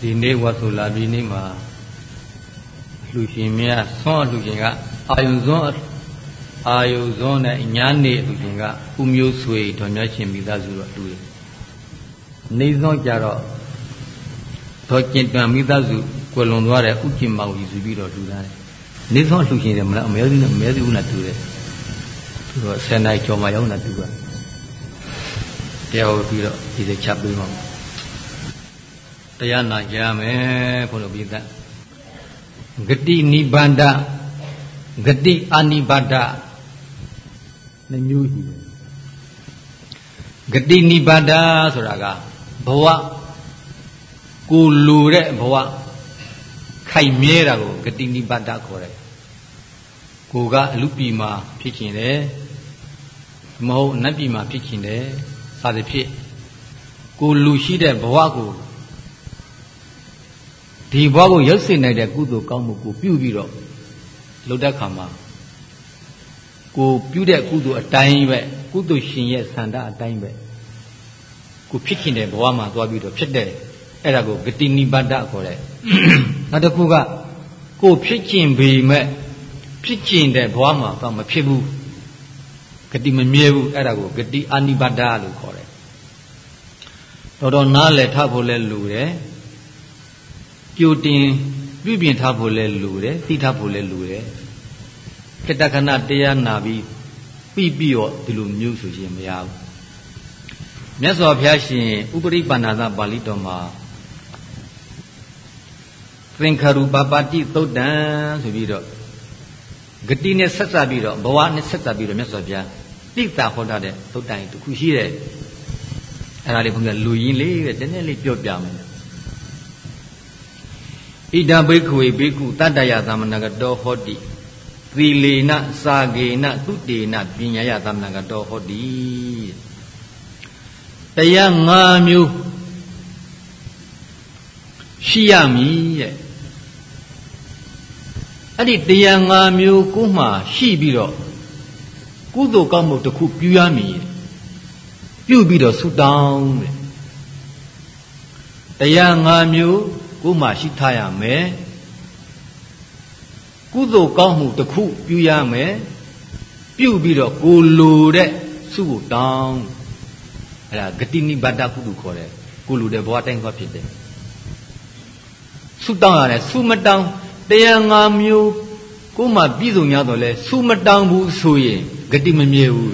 ဒီနေ့ဝတ်ဆိုလာပြီးနေ့မှာလူရှင်များဆွမ်းလူရှင်ကအာယုဇွန်းအာယုဇွန်းနဲ့ညာနေလူရှင်ကဥမျိုးဆွေတော်များရှင်မိသားစုတော့တူတယ်နေစွန်းကြတော့တော်ကျင်တံမိသားစုကွယ်လွန်သွားတဲ့ဥကျင်မောင်ကြီးစုပြီးတော့တူတာနေစွန်းလူရှင်တယ်မလားအမဲစုနဲ့အမဲစုနဲ့တူတယ်သူတော့ဆယ်နိုင်ကျော်မှရောက်နေတူတာတရားဟောပြီးတော့ဒီစချက်ပြီးမှ တရားနာကြမယ်ဘုလိုပြည်သားဂတိနိဗ္ဗာန်ဂတိအာနိဗ္ဗာဒနှမျိုးရှိတယ်ဂတိနိဗ္ဗာဒဆိုတာကဘဝကိုလူတဲ့ဘဝခိုင်မြဲတာကိုဂတိနိဗ္ဗာဒခေါ်တယ်ကိုကအလူပြည်မှာဖြစ်ခြင်းတယ်မဟုတ်နတ်ပြည်မှာဖြစ်ခြင်းတယ်စသဖြင့်ကိုလူရှိတဲ့ဘဝကို ဒီဘဝကိုရောက်စေနိုင်တဲ့ကုသိုလ်ကောင်းမှုကိုပြုပြီးတော့လုပ်တဲ့ခါမှာကိုပြုတဲ့ကုသိုလ်အတိုင်းပဲကုသိုလ်ရှင်ရဲ့ဆန္ဒအတိုင်းပဲကိုဖြစ်ခင်တဲ့ဘဝမှာသွားပြီးတော့ဖြစ်တဲ့အဲ့ဒါကိုဂတိနိဗ္ဗာဒခေါ်တယ်နောက်တစ်ခုကကိုဖြစ်ကျင်ပေမဲ့ဖြစ်ကျင်တဲ့ဘဝမှာတော့မဖြစ်ဘူးဂတိမမြဲဘူးအဲ့ဒါကိုဂတိအာနိဗ္ဗာဒလို့ခေါ်တယ်တော်တော်နားလည်ထားဖို့လဲလိုတယ် ကြိုတင်ပြုပြင်ထားဖို့လဲလိုတယ်သိထားဖို့လဲလိုတယ်ကတခဏတရားနာပြီးပြီးပြီးတော့ဒီလိုမျိုးဆိုရင်မရဘူးမြတ်စွာဘုရားရှင်ဥပရိပန္နာသပါဠိတော်မှာသင်္ခါရုပပတိသုတ်တံဆိုပြီးတော့ဂတိနဲ့ဆက်စပ်ပြီးတော့ဘဝနဲ့ဆက်စပ်ပြီးတော့မြတ်စွာဘုရားတိတာဟောတာတဲ့သုတ်တံတခုရှိတယ်အဲ့ဒါလေးဘုရားလူရင်းလေးပဲတနေ့လေးပြောပြမယ် ဣဒံဘိက္ခဝေဘိက္ခုတတ္တယသမဏဂတောဟောတိသီလေနစာဂေနသုတေနပညာယသမဏဂတောဟောတိတရား၅မျိုးရှိရမည်တဲ့အဲ့ဒီတရား၅မျိုးကိုမှရှိပြီးတော့ကုသိုလ်ကောင်းမှုတစ်ခုပြုရမည်ပြုပြီးတော့ဆုတောင်းတဲ့တရား၅မျိုး ကိုမှရှိထားရမယ်ကုသိုလ်ကောင်းမှုတစ်ခုပြုရမယ်ပြုပြီးတော့ကိုလိုတဲ့စုကိုတောင်းအဲ့ဒါဂတိနိဗ္ဗာဒကုသိုလ်ခေါ်တယ်ကိုလိုတဲ့ဘဝတိုင်းသွားဖြစ်တယ်ဆုတောင်းရတယ်ဆုမတောင်းတရား၅မျိုးကိုမှပြည့်စုံရတော့လဲဆုမတောင်းဘူးဆိုရင်ဂတိမမြဲဘူး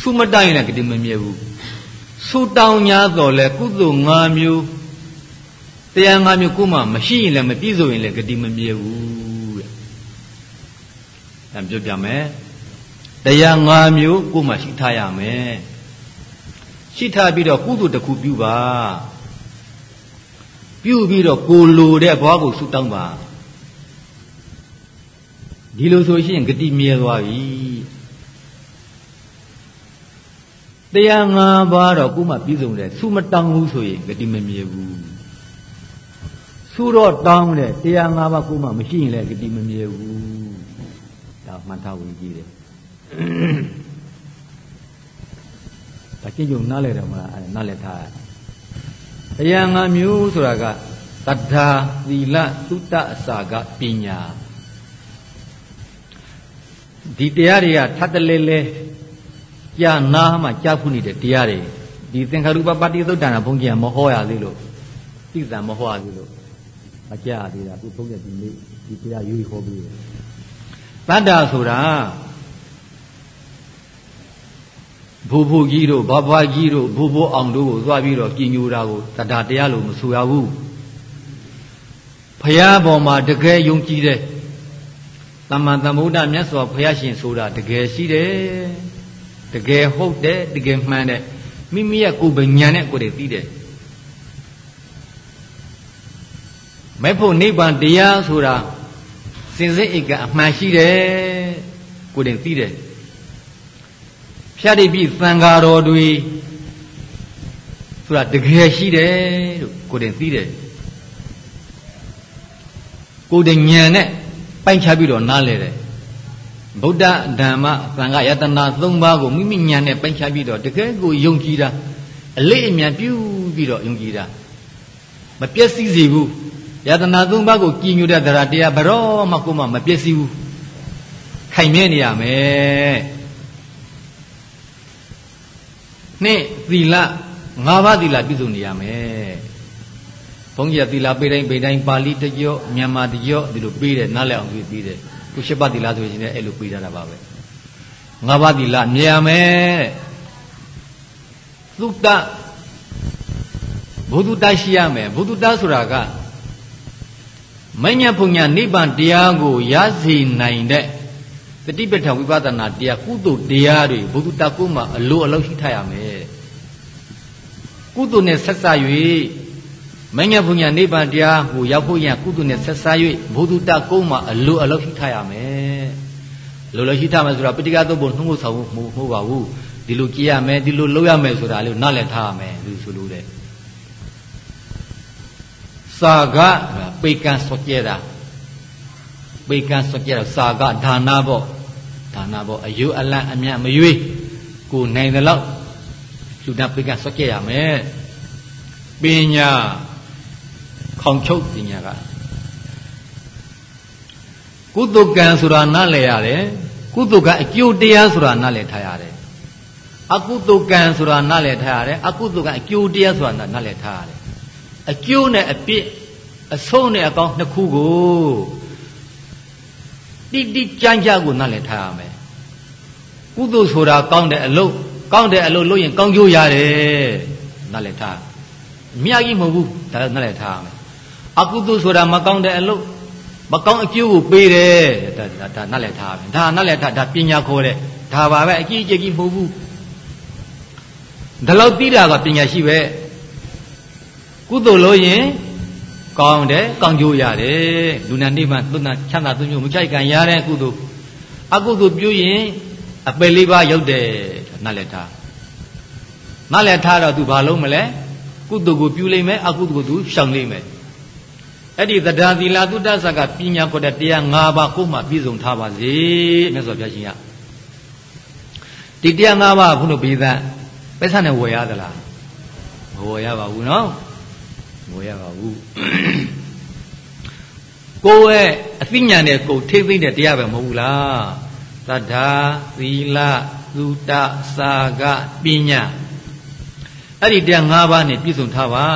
ဆုမတောင်းရင်လည်းဂတိမမြဲဘူးဆုတောင်း냐တော့လဲကုသိုလ်၅မျိုး တရား၅မျိုးကိုမှမရှိရင်လည်းမပြည့်စုံရင်လည်းဂတိမမြဲဘူးတဲ့။အဲပြောပြမယ်။တရား၅မျိုးကိုမှရှိထားရမယ်။ရှိထားပြီးတော့ကုသိုလ်တစ်ခုပြုပါ။ပြုပြီးတော့ကိုလိုတဲ့ဘဝကိုဆုတောင်းပါ။ဒီလိုဆိုရှင်ဂတိမြဲသွားပြီ။တရား၅ပါးတော့ကိုမှပြည့်စုံတယ်ဆုမတောင်းဘူးဆိုရင်ဂတိမမြဲဘူး။ သူတော့တောင်းတယ်တရား၅ပါးကိုမှမရှိရင်လည်းဂတိမမြဲဘူးဒါမှတ်ထားဝင်ကြည့်တယ်ဒါကြည့်ကြုံနားလဲတယ်မလားအဲနားလဲထားတရား၅မျိုးဆိုတာကတတ္ထာသီလသုတ္တအစာကပညာဒီတရားတွေကထပ်တလဲလဲကြာနာမှကြာခုနေတဲ့တရားတွေဒီသင်္ခါရုပပတ္တိသုတ်တံဘုန်းကြီးကမဟောရသေးလို့သိစံမဟောရသေးလို့ မကြသေးတာခုသုံးရက်ဒီနေ့ဒီတရားရွေးခေါ်ပြီးတယ်တတ္တာဆိုတာဘူဘူကြီးတို့ဘဘွားကြီးတို့ဘူဘူအောင်တို့ကိုသွားပြီးတော့ကြည်ညိုတာကိုတတ္တာတရားလို့မဆိုရဘူးဖရာပေါ်မှာတကယ်ယုံကြည်တဲ့သမ္မာသမ္ဗုဒ္ဓမြတ်စွာဘုရားရှင်ဆိုတာတကယ်ရှိတယ်တကယ်ဟုတ်တယ်တကယ်မှန်တယ်မိမိရဲ့ကိုယ်ပညာနဲ့ကိုယ်တည်းသိတယ် မဲ့ဖို့နိဗ္ဗာန်တရားဆိုတာစင်စစ်ဧကအမှန်ရှိတယ်ကိုယ်တင်သိတယ်ဖြတ်တိပိသံဃာတော်တွေဆိုတာတကယ်ရှိတယ်လို့ကိုယ်တင်သိတယ်ကိုယ်တင်ဉာဏ်နဲ့ပိုင်းခြားပြီးတော့နားလဲတယ်ဗုဒ္ဓဓမ္မသံဃာယတနာ၃ပါးကိုမိမိဉာဏ်နဲ့ပိုင်းခြားပြီးတော့တကယ်ကိုယုံကြည်တာအလေးအမြန်ပြုပြီးတော့ယုံကြည်တာမပျက်စီးစေဘူး ယတနာသုံးပါးကိုကြည်ညိုတဲ့တရားတရားဘရောမှကိုမှမပျက်စီးဘူးခိုင်မြဲနေရမယ်နှစ်သီလ၅ပါးသီလပြည့်စုံနေရမယ်ဘုန်းကြီးကသီလပေးတိုင်းပေးတိုင်းပါဠိတကြောမြန်မာတကြောဒီလိုပေးတယ်နားလည်အောင်ပြီးပြီးတယ်ခုရှစ်ပါးသီလဆိုရင်လည်းအဲ့လိုပေးထားတာပါပဲငါးပါးသီလမြင်ရမယ်သုတ္တဘုဒ္ဓတရှိရမယ်ဘုဒ္ဓတဆိုတာက မညဖုန်ညာနိဗ္ဗာန်တရားကိုရစေနိုင်တဲ့တတိပဋ္ဌာန်ဝိပဿနာတရားကုသိုလ်တရားတွေဘုဒ္ဓတကုမှာအလိုအလောက်ရှိထားရမယ်ကုသိုလ်နဲ့ဆက်ဆံ၍မညဖုန်ညာနိဗ္ဗာန်တရားကိုရောက်ဖို့ရန်ကုသိုလ်နဲ့ဆက်ဆံ၍ဘုဒ္ဓတကုမှာအလိုအလောက်ရှိထားရမယ်လိုလိုရှိထားမယ်ဆိုတာပဋိက္ခသုတ်ဖို့နှုတ်ဖို့ဆောင်ဖို့မဟုတ်ပါဘူးဒီလိုကြည်ရမယ်ဒီလိုလုပ်ရမယ်ဆိုတာလေးကိုနားလည်ထားရမယ်လူဆိုလို့တဲ့ စာကပေကံစောကျဲတာပေကံစောကျဲတာစာကဒါနာပေါ့ဒါနာပေါ့အယုအလန့်အမြတ်မရွေးကိုနိုင်တယ်လို့လူနာပေကံစောကျဲရမယ်ပညာခေါင်ချုပ်ပညာကကုသကံဆိုတာနားလည်ရတယ်ကုသကအကျိုးတရားဆိုတာနားလည်ထားရတယ်အကုသကံဆိုတာနားလည်ထားရတယ်အကုသကအကျိုးတရားဆိုတာနားလည်ထားရတယ် အကျိုးနဲ့အပြစ်အဆုံးနဲ့အကောင်းနှစ်ခုကိုတိတိကြမ်းကြကိုနားလည်ထားရမယ်ကုသိုလ်ဆိုတာကောင်းတဲ့အလုပ်ကောင်းတဲ့အလုပ်လုပ်ရင်ကောင်းကျိုးရတယ်နားလည်ထားအများကြီးမဟုတ်ဘူးဒါနားလည်ထားရမယ်အကုသိုလ်ဆိုတာမကောင်းတဲ့အလုပ်မကောင်းအကျိုးကိုပေးတယ်ဒါဒါနားလည်ထားရမယ်ဒါနားလည်ထားဒါပညာခေါ်တဲ့ဒါပါပဲအကြီးအကျယ်ကြီးမဟုတ်ဘူးဒါလောက်သိတာကပညာရှိပဲ ကုသိုလ်လို့ရင်ကောင်းတယ်ကောင်းကျိုးရတယ်လူနာနိဗ္ဗာန်သုဏချမ်းသာသူမျိုးမကြိုက်ကန်ရတဲ့ကုသိုလ်အကုသိုလ်ပြုရင်အပယ်လေးပါးရောက်တယ်နားလည်ထားနားလည်ထားတော့သူဘာလုံးမလဲကုသိုလ်ကိုပြုလိုက်မယ်အကုသိုလ်ကိုသူရှောင်လိုက်မယ်အဲ့ဒီတရားသီလသုတ္တဆကပညာခေါ်တဲ့တရား၅ပါးကိုမှပြည့်စုံထားပါစေမြတ်စွာဘုရားရှင်ကဒီတရား၅ပါးဘုလို့ပြီးသားပိဿနဲ့ဝယ်ရသလားမဝယ်ရပါဘူးနော် မဝယ်ရပါဘူးကိုယ်ရဲ့အသိဉာဏ်နဲ့ကိုယ်ထိသိတဲ့တရားပဲမဟုတ်ဘူးလားသတ္တာသီလသုတစာကပညာအဲ့ဒီတရား၅ပါးနဲ့ပြည့်စုံထားပါ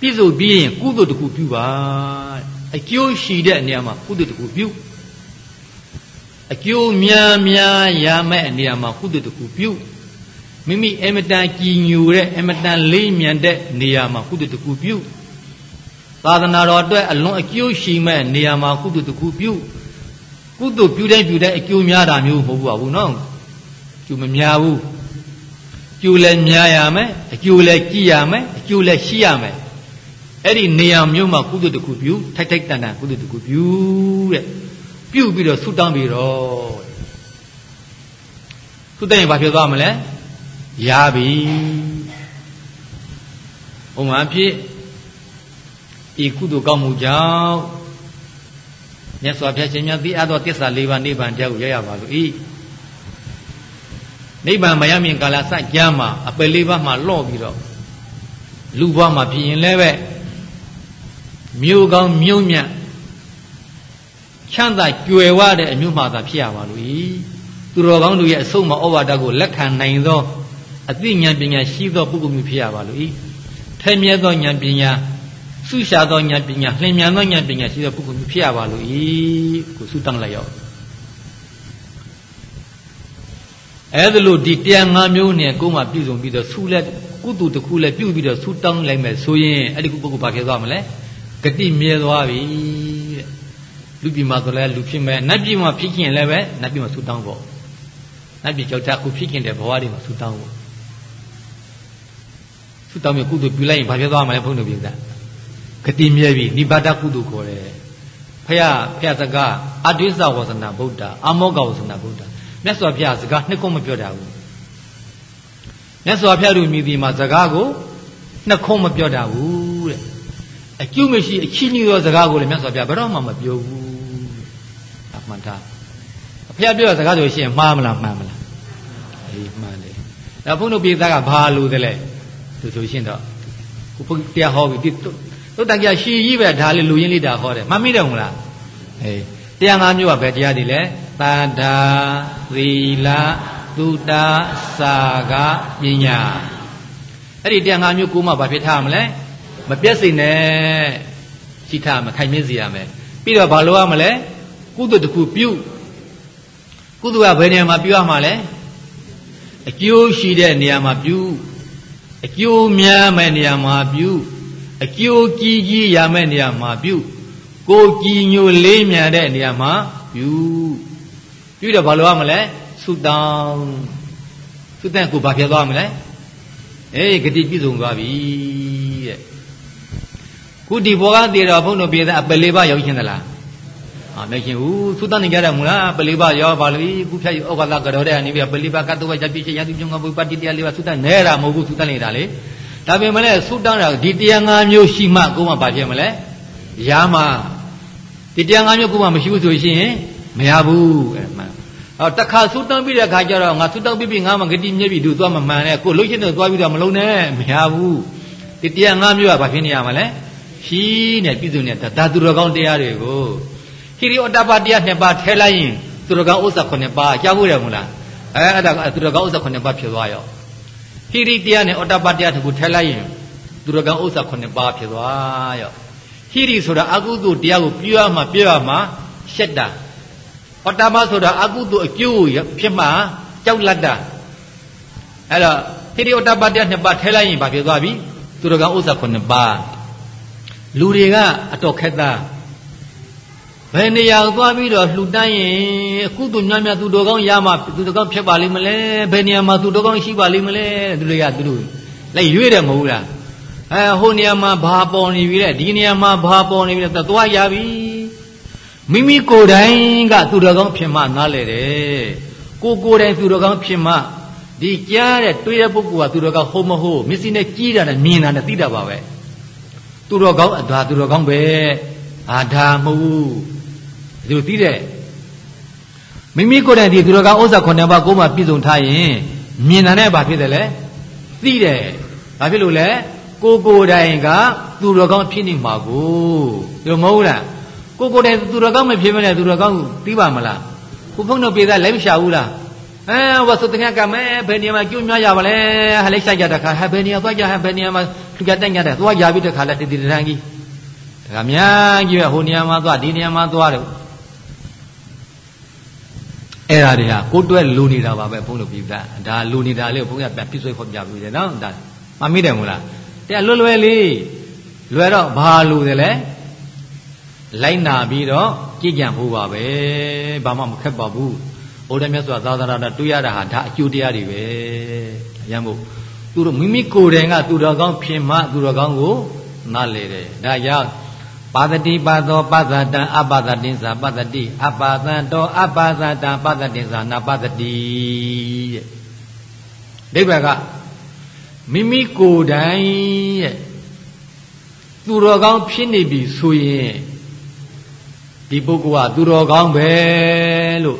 ပြည့်စုံပြီးရင်ကုသိုလ်တစ်ခုပြုပါအကျိုးရှိတဲ့နေရာမှာကုသိုလ်တစ်ခုပြုအကျိုးများများရမယ့်နေရာမှာကုသိုလ်တစ်ခုပြု မိမိအမတန်ကြည်ညိုတဲ့အမတန်လေးမြန်တဲ့နေရာမှာကုသိုလ်တစ်ခုပြုသာသနာတော်အတွက်အလွန်အကျိုးရှိမဲ့နေရာမှာကုသိုလ်တစ်ခုပြုကုသိုလ်ပြုတိုင်းပြုတိုင်းအကျိုးများတာမျိုးမဟုတ်ပါဘူးနော်ကျိုးမများဘူးကျိုးလည်းများရမယ်အကျိုးလည်းကြည်ရမယ်အကျိုးလည်းရှိရမယ်အဲ့ဒီနေရာမျိုးမှာကုသိုလ်တစ်ခုပြုထိုက်ထိုက်တန်တန်ကုသိုလ်တစ်ခုပြုတဲ့ပြုပြီးတော့ဆုတောင်းပြီးတော့ဆုတောင်းရင်ဘာဖြစ်သွားမလဲ ရပြီဥမာဖြစ်ဤကုသိုလ်ကောင်းမှုကြောင့်မြတ်စွာဘုရားရှင်မြတ်သိအပ်သောတစ္ဆာ၄ပါးနိဗ္ဗာန်တရားကိုရရပါလို့ဤနိဗ္ဗာန်မရမြင်ကာလစကြမ်းမှာအပယ်လေးပါးမှာလော့ပြီးတော့လူဘဝမှာဖြစ်ရင်လည်းပဲမြို့ကောင်းမြို့မြတ်ချမ်းသာကြွယ်ဝတဲ့အမျိုးမှသာဖြစ်ရပါလို့ဤသူတော်ကောင်းတို့ရဲ့အဆုံးမဩဝါဒကိုလက်ခံနိုင်သော အသိဉာဏ်ပညာရှိသောပုဂ္ဂိုလ်မျိုးဖြစ်ရပါလို့ဤထဲမြဲသောဉာဏ်ပညာဆုရှာသောဉာဏ်ပညာလျင်မြန်သောဉာဏ်ပညာရှိသောပုဂ္ဂိုလ်မျိုးဖြစ်ရပါလို့ဤကိုဆုတောင်းလိုက်ရောအဲ့ဒါလို့ဒီတရား၅မျိုးနဲ့ကိုယ်မှပြည့်စုံပြီးတော့ဆုလက်ကုသိုလ်တစ်ခုလည်းပြုပြီးတော့ဆုတောင်းလိုက်မယ်ဆိုရင်အဲ့ဒီပုဂ္ဂိုလ်ဘာဖြစ်သွားမလဲဂတိမြဲသွားပြီတဲ့လူပြည်မှာဆိုလဲလူဖြစ်မယ်နတ်ပြည်မှာဖြစ်ခင်လည်းပဲနတ်ပြည်မှာဆုတောင်းဖို့နတ်ပြည်ကြောက်တာခုဖြစ်ခင်တဲ့ဘဝတွေမှာဆုတောင်းဖို့ ဆုတောင်းပြီးကုသိုလ်ပြုလိုက်ရင်ဘာဖြစ်သွားမလဲဘုန်းတော်ပြည်ကဂတိမြဲပြီနိဗ္ဗာန်ကုသိုလ်ခေါ်တယ်ဖះဖះစကားအဒိစ္စဝဇနာဗုဒ္ဓအမောကဝဇနာဗုဒ္ဓမြတ်စွာဘုရားစကားနှစ်ခုမပြောတာဘူးမြတ်စွာဘုရားတို့မြည်ဒီမှာစကားကိုနှစ်ခုမပြောတာဘူးတဲ့အကျုမရှိအချင်းကြီးသောစကားကိုလည်းမြတ်စွာဘုရားဘယ်တော့မှမပြောဘူးအမှန်တရားအဖျက်ပြောတဲ့စကားဆိုရှင်မှားမလားမှန်မလားအေးမှန်တယ်ဒါဘုန်းတော်ပြည်သားကဘာလို့တလဲ သူဆိုရှင်တော့ကိုဘုတရားဟောပြီသုတ်တန်ကြရှည်ကြီးပဲဒါလေးလူရင်းလေးဒါဟောတယ်မှတ်မိတယ်မလားအေးတရား၅မျိုးကဘယ်တရားတွေလဲတတ္တာသီလသုတစာကပညာအဲ့ဒီတရား၅မျိုးကိုမှဘာဖြစ်ထားမလဲမပြတ်စိနဲ့ရှိထားမခိုင်မြဲစေရမယ်ပြီးတော့ဘာလို့ရမလဲကုသိုလ်တစ်ခုပြုကုသိုလ်ကဘယ်နေရာမှာပြုရမှာလဲအကျိုးရှိတဲ့နေရာမှာပြု အကျိုးများမဲ့နေရာမှာပြုအကျိုးကြီးကြီးရမဲ့နေရာမှာပြုကိုကြည်ညိုလေးမြန်တဲ့နေရာမှာပြုပြုတော့ဘာလို့ရမလဲဆုတောင်းဆုတဲ့ကိုဘာဖြစ်သွားမလဲအေးဂတိပြည့်စုံသွားပြီတဲ့ခုဒီဘောကတည်တော်ဘုန်းတော်ပြေတဲ့အပလေးပါရောက်ရှင်သလား အာမရှင်ဘူးသုတန်နေကြတယ်မလားပလေးပါရောက်ပါလို့ခုဖြတ်ဩဃာကတော်တဲ့အနေပြီးပလေးပါကတ္တဝကြပြည့်ချင်ရသူကျုံကဘုပတ္တိတရားလေးပါသုတန်နေတာမဟုတ်ဘူးသုတန်နေတာလေဒါပေမဲ့လည်းသုတန်တာဒီတရား၅မျိုးရှိမှကိုယ်မှဘာဖြစ်မလဲရမှာဒီတရား၅မျိုးကိုယ်မှမရှိဘူးဆိုရှင်မရဘူးအဲ့မှန်အော်တခါသုတန်ပြီးတဲ့ခါကျတော့ငါသုတန်ပြီးပြီးငါမှဂတိမြဲပြီသူသွားမမှန်နဲ့ကိုလှုပ်ရှင်တော့သွားပြီးတော့မလုံးနဲ့မရဘူးဒီတရား၅မျိုးကဘာဖြစ်နေရမှာလဲရှိနေပြည်စုံနေတဲ့ဓာတုတော်ကောင်းတရားတွေကို ဟိရိဩတ္တပတရားနှစ်ပါးထဲလိုက်ရင်သူတော်ကောင်းဥစ္စာ9ပါးကြားဖို့ရမလားအဲအဲ့ဒါကသူတော်ကောင်းဥစ္စာ9ပါးဖြစ်သွားရောဟိရိတရားနဲ့ဩတ္တပတရားတစ်ခုထဲလိုက်ရင်သူတော်ကောင်းဥစ္စာ9ပါးဖြစ်သွားရောဟိရိဆိုတာအကုသိုလ်တရားကိုပြရမှာပြရမှာရှက်တာဩတ္တပဆိုတာအကုသိုလ်အကျိုးဖြစ်မှာကြောက်လတ်တာအဲ့တော့ဟိရိဩတ္တပတရားနှစ်ပါးထဲလိုက်ရင်ဘာဖြစ်သွားပြီသူတော်ကောင်းဥစ္စာ9ပါးလူတွေကအတော်ခက်သား ဘယ်နေရာသွားပြီးတော့လှူတန်းရင်အခုသူညမြသူတော်ကောင်းရမှသူတော်ကောင်းဖြစ်ပါလိမ့်မလဲဘယ်နေရာမှာသူတော်ကောင်းရှိပါလိမ့်မလဲသူတွေကသူတို့လိုက်ရွေးတယ်မဟုတ်လားအဲဟိုနေရာမှာဘာပေါ်နေပြီလဲဒီနေရာမှာဘာပေါ်နေပြီလဲသွားရပြီမိမိကိုယ်တိုင်ကသူတော်ကောင်းဖြစ်မှနားလေတယ်ကိုကိုယ်တိုင်သူတော်ကောင်းဖြစ်မှဒီကြားတဲ့တွေးတဲ့ပုဂ္ဂိုလ်ကသူတော်ကောင်းဟုတ်မဟုတ်မျက်စိနဲ့ကြည့်တာနဲ့မြင်တာနဲ့သိတာပါပဲသူတော်ကောင်းအသာသူတော်ကောင်းပဲအာဒါမဟုတ်ဘူး ဒီလိုသိတဲ့မိမိကိုယ်တိုင်ဒီသူတော်ကောင်းဥစ္စာခုနှစ်ပါးကိုမှပြည့်စုံထားရင်မြင်တာနဲ့ဘာဖြစ်တယ်လဲသိတယ်ဘာဖြစ်လို့လဲကိုကိုယ်တိုင်ကသူတော်ကောင်းဖြစ်နေမှာကိုဒီလိုမဟုတ်လားကိုကိုယ်တိုင်သူတော်ကောင်းမဖြစ်မနဲ့သူတော်ကောင်းသိပါမလားခုဖုန်းတော့ပြေသားလိုက်မရှာဘူးလားအဲဝတ်သုတ္တကမဲဘယ်နေရာမှာကျွများရပါလဲဟာလိုက်ဆိုင်ကြတဲ့ခါဟာဘယ်နေရာသွားကြဟာဘယ်နေရာမှာလူကြတက်ကြတဲ့သွားရပြီးတဲ့ခါလဲတည်တည်တန်းကြီးဒါကများကြီးပဲဟိုနေရာမှာသွားဒီနေရာမှာသွားတယ် အဲ့ဒါတွေဟာကိုတွဲလူနေတာပါပဲဘုန်းတော်ပြည်သားဒါလူနေတာလေးကိုဘုန်းကြီးပြန်ပြည့်စွဲခေါ်ပြပြီးတယ်နော်ဒါမမိတယ်မလားတဲ့လွယ်လွယ်လေးလွယ်တော့ဘာလူတယ်လဲလိုက်နာပြီးတော့ကြည်ကြံဖို့ပါပဲဘာမှမခက်ပါဘူးဘုရားမြတ်စွာသာသနာတော်တွေ့ရတာဟာဒါအကျိုးတရားတွေပဲအရန်မို့သူတို့မိမိကိုယ်တိုင်ကသူတော်ကောင်းဖြစ်မှသူတော်ကောင်းကိုနားလေတယ်ဒါကြောင့် ပါတတိပါသောပသတံအပသတိသာပတတိအပသံတောအပသတံပတတိသာနာပတတိတဲ့ဒိဗ္ဗကမိမိကိုယ်တိုင်ရဲ့သူတော်ကောင်းဖြစ်နေပြီဆိုရင်ဒီပုဂ္ဂိုလ်ကသူတော်ကောင်းပဲလို့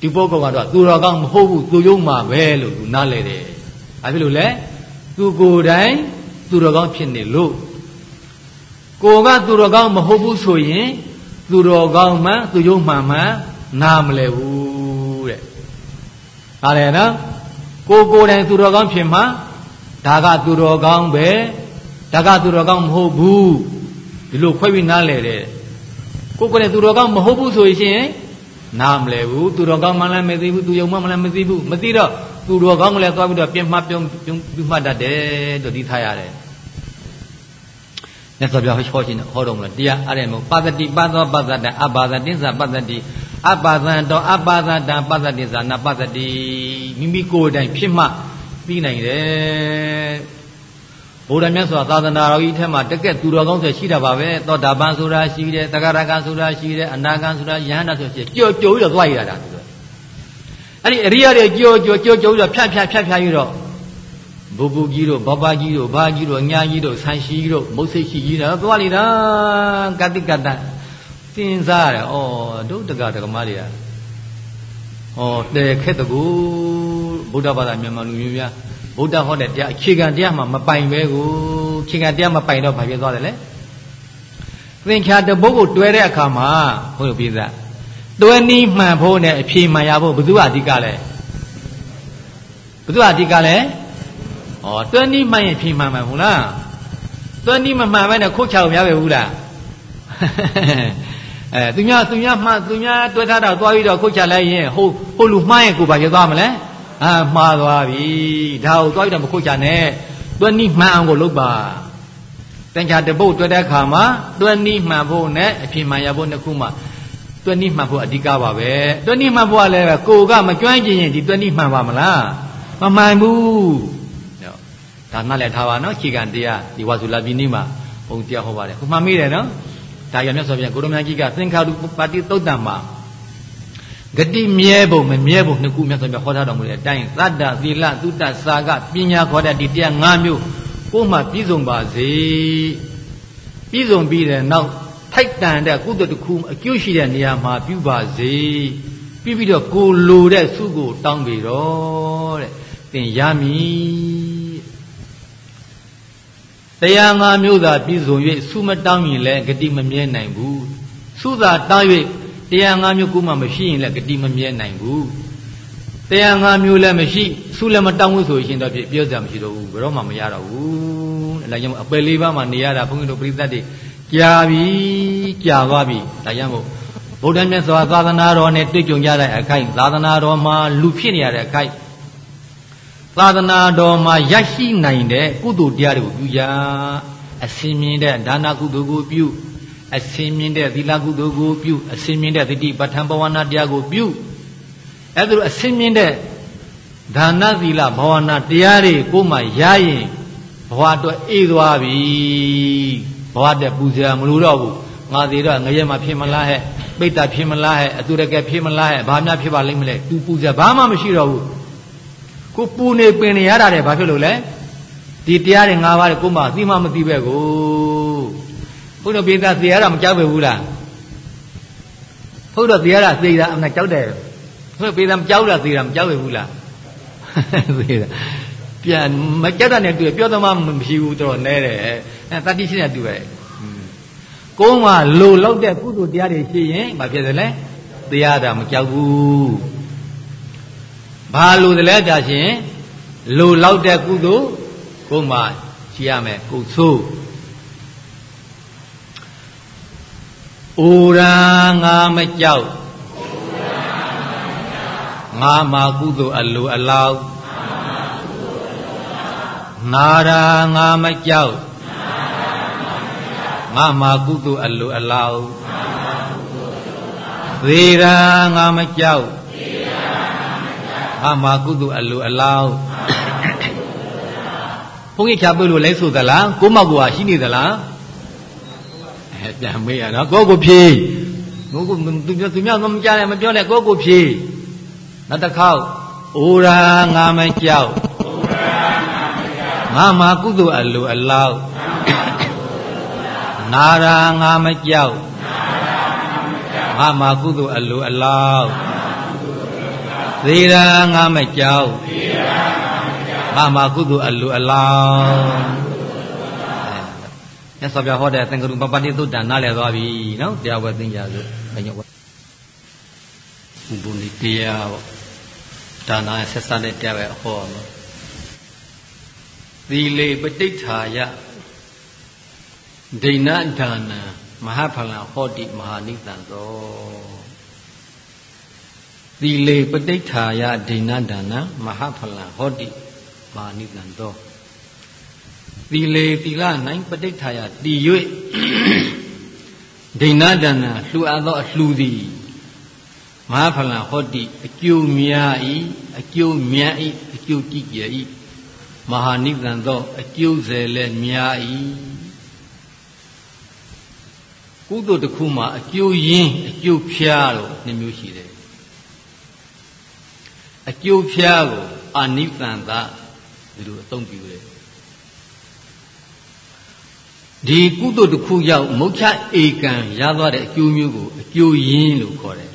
ဒီပုဂ္ဂိုလ်ကတော့သူတော်ကောင်းမဟုတ်ဘူးသူယုံမှာပဲလို့သူနားလဲတယ်။ဘာဖြစ်လို့လဲ။သူကိုယ်တိုင်သူတော်ကောင်းဖြစ်နေလို့ ကိုကသူတော်ကောင်းမဟုတ်ဘူးဆိုရင်သူတော်ကောင်းမှသူယုံမှန်မှနားမလဲဘူးတဲ့။ဟာလေနော်။ကိုကိုယ်တိုင်သူတော်ကောင်းဖြစ်မှဒါကသူတော်ကောင်းပဲဒါကသူတော်ကောင်းမဟုတ်ဘူးဒီလိုခွဲပြီးနားလဲတယ်။ကိုကိုယ်တိုင်သူတော်ကောင်းမဟုတ်ဘူးဆိုရင်နားမလဲဘူးသူတော်ကောင်းမှလည်းမသိဘူးသူယုံမှလည်းမသိဘူးမသိတော့သူတော်ကောင်းကလည်းသွားပြီးတော့ပြင်မှပြုံးပြုံးပြုမှတ်တတ်တယ်လို့ဒီထားရတယ် မြတ်စွာဘုရားဟောခြင်းဟောတော်မူတရားအဲ့ဒါမို့ပသတိပသောပသတ္တအဘာသတိသပသတိအပါသံတော်အပါသတံပသတိဇာနာပသတိမိမိကိုယ်တိုင်ဖြစ်မှပြီးနိုင်တယ်ဘုရားမြတ်စွာသာသနာတော်ကြီးထဲမှာတကက်သူတော်ကောင်းဆိုရှိတာပါပဲသောတာပန်ဆိုတာရှိတယ်တဂရကဆိုတာရှိတယ်အနာဂံဆိုတာယဟန္တာဆိုရှိကြော်ကြော်ပြီးတော့သွားရတာသူကအဲ့ဒီအရိယာတွေကြော်ကြော်ကြော်ကြော်ပြီးတော့ဖြတ်ဖြတ်ဖြတ်ဖြတ်ပြီးတော့ ဘုဘူကြီးတို့ဘဘကြီးတို့ဘာကြီးတို့ညာကြီးတို့ဆန်ရှိတို့မုတ်စိတ်ရှိကြီးတို့သွားလိတာကတိကတစဉ်းစားရတယ်ဩဒုတကတကမတွေကဩတဲခက်တကူဗုဒ္ဓဘာသာမြန်မာလူမျိုးများဗုဒ္ဓဟောတဲ့တရားအခြေခံတရားမှမပိုင်ပဲကိုခင်ကတရားမပိုင်တော့ဘာဖြစ်သွားတယ်လဲသင်္ခါတပုတ်ကိုတွဲတဲ့အခါမှာဘုရားပြသတွဲနီးမှန်ဖို့နဲ့အဖြေမှန်ရဖို့ဘယ်သူအဓိကလဲဘယ်သူအဓိကလဲ ဩတွဲနီးမှန်ရင်ဖြေမှန်မှန်ဟုတ်လားတွဲနီးမမှန်ဘဲနဲ့ခုတ်ချအောင်မရပဲဘူးလားအဲသူများသူများမှသူများတွဲထားတာသွားပြီးတော့ခုတ်ချလိုက်ရင်ဟိုဟိုလူမှားရင်ကိုဘာဖြစ်သွားမလဲအာမှားသွားပြီဒါကိုသွားပြီးတော့မခုတ်ချနဲ့တွဲနီးမှန်အောင်ကိုလုပ်ပါတန်ချာတပုတ်တွေ့တဲ့အခါမှာတွဲနီးမှန်ဖို့နဲ့အဖြစ်မှန်ရဖို့နှစ်ခုမှတွဲနီးမှန်ဖို့အဓိကပါပဲတွဲနီးမှန်ဖို့ကလည်းကိုကမကျွမ်းကျင်ရင်ဒီတွဲနီးမှန်ပါမလားမမှန်ဘူး ဒါမှလည်းထားပါနော်ခြေခံတရားဒီဝါစုလာပြည်နေ့မှာဘုံတရားဟောပါတယ်ခုမှန်မိတယ်နော်ဒါရမြတ်စွာဘုရားကိုရမကြီးကသင်္ခါရုပါတိသုတ်တံမှာဂတိမြဲပုံမမြဲပုံနှစ်ခုမြတ်စွာဘုရားဟောထားတော်မူတဲ့အတိုင်းသတ္တသီလသုတ္တစာကပညာခေါ်တဲ့ဒီတရား၅မျိုးကိုမှပြည့်စုံပါစေပြည့်စုံပြီးတဲ့နောက်ထိုက်တန်တဲ့ကုသိုလ်တစ်ခုအကျိုးရှိတဲ့နေရာမှာပြုပါစေပြီးပြီးတော့ကိုလိုတဲ့စုကိုတောင်းပြီတော့တဲ့သင်ရမည် တရားငါမျိုးသာပြည့်စုံ၍စုမတောင်းရင်လည်းဂတိမမြဲနိုင်ဘူးစုသာတောင်း၍တရားငါမျိုးကိုမှမရှိရင်လည်းဂတိမမြဲနိုင်ဘူးတရားငါမျိုးလည်းမရှိစုလည်းမတောင်းဘူးဆိုရင်တော့ပြောစရာမရှိတော့ဘူးဘယ်တော့မှမရတော့ဘူးအဲဒါကြောင့်အပယ်လေးပါးမှနေရတာဘုန်းကြီးတို့ပရိသတ်တွေကြာပြီကြာသွားပြီဒါကြောင့်မို့ဗုဒ္ဓမြတ်စွာသာသနာတော်နဲ့တွေ့ကြုံကြတဲ့အခိုက်သာသနာတော်မှာလူဖြစ်နေရတဲ့အခိုက် သာသနာတော်မှာရရှိနိုင်တဲ့ကုသိုလ်တရားတွေကိုပြုကြအစင်မြင်တဲ့ဒါနကုသိုလ်ကိုပြုအစင်မြင်တဲ့သီလကုသိုလ်ကိုပြုအစင်မြင်တဲ့သတိပဋ္ဌာန်ဘဝနာတရားကိုပြုအဲဒါလိုအစင်မြင်တဲ့ဒါနသီလဘဝနာတရားတွေကိုမှရရင်ဘဝအတွက်အေးသွားပြီဘဝတက်ပူဇော်မလို့တော့ဘူးငါသေးတော့ငရဲမှာဖြစ်မလားဟဲ့ပိတ်တာဖြစ်မလားဟဲ့အတူတကယ်ဖြစ်မလားဟဲ့ဘာများဖြစ်ပါလိမ့်မလဲသူပူဇော်ဘာမှမရှိတော့ဘူး ကိုပူနေပင်နေရတာတဲ့ဘာဖြစ်လို့လဲဒီတရားတွေ၅ပါးတွေကိုမှသိမှမသိပဲကိုဘုရားပိသသေရတာမကြောက်ပဲဘူးလားဘုရားသေရတာသေတာအမှန်ကြောက်တယ်ဘုရားပိသမကြောက်တာသေတာမကြောက်ပဲဘူးလားသေတာပြန်မကြောက်တာနဲ့တွေ့ပြောသမားမရှိဘူးတော့နဲတယ်အဲတတိရှိနေတူပဲကိုယ်ကလိုလောက်တဲ့ကုသိုလ်တရားတွေရှိရင်မဖြစ်သလဲတရားတာမကြောက်ဘူး ဘာလိုသလဲကြာရှင်လိုလောက်တဲ့ကုသိုလ်ကိုယ်မှရှိရမယ်ကိုဆိုးအိုရာငါမကြောက်ငါမှာကုသိုလ်အလိုအလောက်နာရာငါမကြောက်ငါမှာကုသိုလ်အလိုအလောက်သေရာငါမကြောက် ငါမှာကုသိုလ်အလိုအလောက်ဘုန်းကြီးချပြလို့လဲဆိုသလားကိုမောက်ကွာရှိနေသလားအဲပြန်မေးရနော်ကိုကိုဖြေကိုကိုသူပြောသူများမကြားလဲမပြောနဲ့ကိုကိုဖြေနောက်တစ်ခေါက်အိုရာငါမကြောက်ငါမှာကုသိုလ်အလိုအလောက်နာရာငါမကြောက်ငါမှာကုသိုလ်အလိုအလောက် သေရာငါမကြောက်ငါမှာကုသိုလ်အလိုအလောက်မြတ်စွာဘုရားဟောတဲ့သင်္ကရုပပတိသုတ္တနားလည်သွားပြီနော်တရားဝဲသိကြစို့ဘယ်ညောဘုံဒီတရားပေါ့ဒါနာဆက်ဆက်တဲ့တရားပဲဟောမှာသီလေပဋိဋ္ဌာယဒိဏဒါနံမဟာဖလံဟောတိမဟာနိတံသော သီလေပဋိဋ္ဌာယဒိဏဒါနံမဟာဖလံဟောတိမဟာနိတံသောသီလေသီလ၌ပဋိဋ္ဌာယတည်၍ဒိဏဒါနံလှူအပ်သောအလှူသည်မဟာဖလံဟောတိအကျိုးများ၏အကျိုးမြတ်၏အကျိုးကြည်ကြ၏မဟာနိဗ္ဗာန်သောအကျိုးစေလည်းများ၏ကုသိုလ်တစ်ခုမှာအကျိုးရင်းအကျိုးဖျားလို့နှမျိုးရှိတယ် အကျိုးဖျားကိုအာနိဗ္ဗာန်သာဒီလိုအသုံးပြုတယ်ဒီကုသိုလ်တစ်ခုရောက်မုတ်ချဧကံရသွားတဲ့အကျိုးမျိုးကိုအကျိုးရင်းလို့ခေါ်တယ်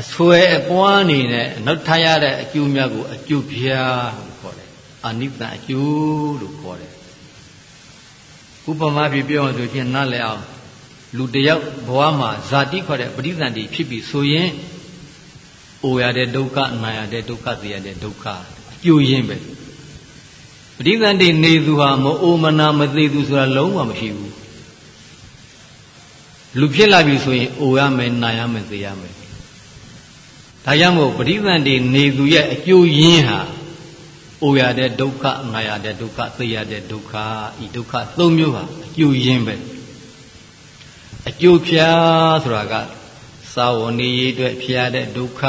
အဆွဲအပွားအနေနဲ့နောက်ထားရတဲ့အကျိုးများကိုအကျိုးဖျားလို့ခေါ်တယ်အာနိသအကျိုးလို့ခေါ်တယ်ဥပမာပြပြောအောင်ဆိုချင်းနားလည်အောင်လူတယောက်ဘဝမှာဇာတိခေါ်တဲ့ပဋိသန္တိဖြစ်ပြီဆိုရင် အိုရတဲ့ဒုက္ခနာရတဲ့ဒုက္ခသိရတဲ့ဒုက္ခအကျိုးရင်းပဲပဋိသန္တိနေသူဟာမအိုမနာမသိသူဆိုတာလုံးဝမရှိဘူးလူဖြစ်လာပြီဆိုရင်အိုရမယ်နာရမယ်သိရမယ်ဒါကြောင့်မို့ပဋိသန္တိနေသူရဲ့အကျိုးရင်းဟာအိုရတဲ့ဒုက္ခနာရတဲ့ဒုက္ခသိရတဲ့ဒုက္ခဤဒုက္ခ၃မျိုးဟာအကျိုးရင်းပဲအကျိုးဖြာဆိုတာကစာဝဏီရေးအတွက်ဖြာတဲ့ဒုက္ခ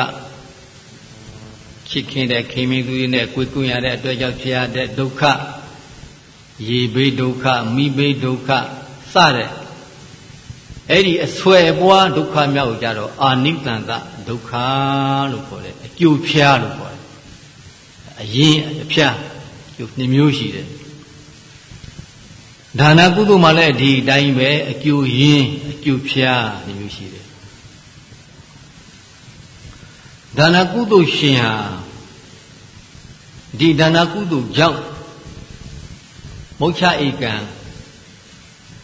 ချစ်ခင်တဲ့ခင်မင်းသူတွေနဲ့ကိုယ်ကွင်ရတဲ့အတွက်ကြောင့်ဖြာတဲ့ဒုက္ခရေဘေးဒုက္ခမိဘေးဒုက္ခစတဲ့အဲ့ဒီအဆွဲပွားဒုက္ခမြောက်ကြတော့အာနိတန္တဒုက္ခလို့ခေါ်တယ်အကျိုးဖြာလို့ခေါ်တယ်အရင်အဖြာကျိုးနှမျိုးရှိတယ်ဒါနကုသိုလ်မှာလည်းဒီအတိုင်းပဲအကျိုးရင်းအကျိုးဖြာနှမျိုးရှိတယ် ဒါနကုသိုလ်ရှင်ဟာဒီဒါနကုသိုလ်ကြောင့်မုတ်ချဧကံ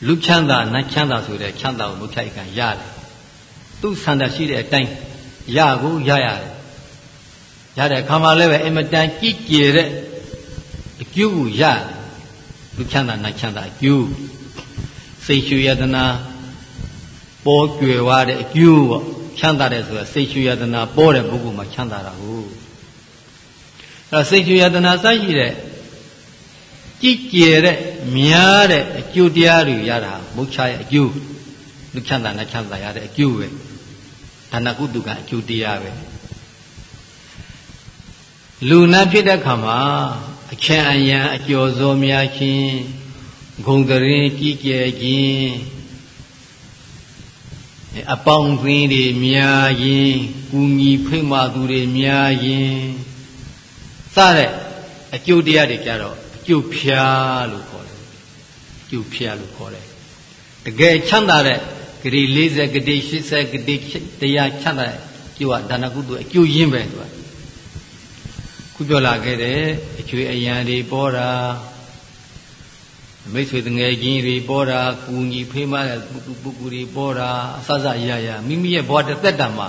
လူချမ်းသာနတ်ချမ်းသာဆိုတဲ့ချမ်းသာကိုမုတ်ချဧကံရတယ်သူ့ဆန္ဒရှိတဲ့အတိုင်းရကိုရရတယ်ရတဲ့ခါမှလည်းပဲအင်မတန်ကြည်ကြည်တဲ့အကျိုးကိုရလူချမ်းသာနတ်ချမ်းသာအကျိုးစိတ်ရှူယတနာ ပေါ်ကြွယ်ဝတဲ့အကျိုးပေါ့ချမ်းသာတယ်ဆိုတာစိတ်ရှူယတနာပေါ်တဲ့ပုဂ္ဂိုလ်မှာချမ်းသာတာကိုအဲစိတ်ရှူယတနာစရှိတဲ့ကြည်ကြည်တဲ့များတဲ့အကျိုးတရားတွေရတာမုတ်ချရဲ့အကျိုးလူချမ်းသာနတ်ချမ်းသာရတဲ့အကျိုးပဲဒါနကုတုကအကျိုးတရားပဲလူနာဖြစ်တဲ့ခါမှာအချမ်းအယံအကျော်စောများခြင်းဂုံတရင်ကြီးကျယ်ခြင်း အပေါင်းအသင်းတွေများရင်ကူညီဖိမသူတွေများရင်စတဲ့အကျိုးတရားတွေကြတော့အကျိုးဖြာလို့ခေါ်တယ်အကျိုးဖြာလို့ခေါ်တယ်တကယ်ချမ်းသာတဲ့ဂတိ40ဂတိ80ဂတိတရားချမ်းသာတဲ့ကျိုးကဒါနကုသိုလ်အကျိုးရင်းပဲသူကခုပြောလာခဲ့တဲ့အကျွေးအယံတွေပေါ်တာ မိတ်ဆွေတငယ်ချင်းတွေပေါ်တာကူညီဖေးမတဲ့ပုဂ္ဂိုလ်ပုဂ္ဂိုလ်တွေပေါ်တာအစစရရမိမိရဲ့ဘဝတစ်သက်တာမှာ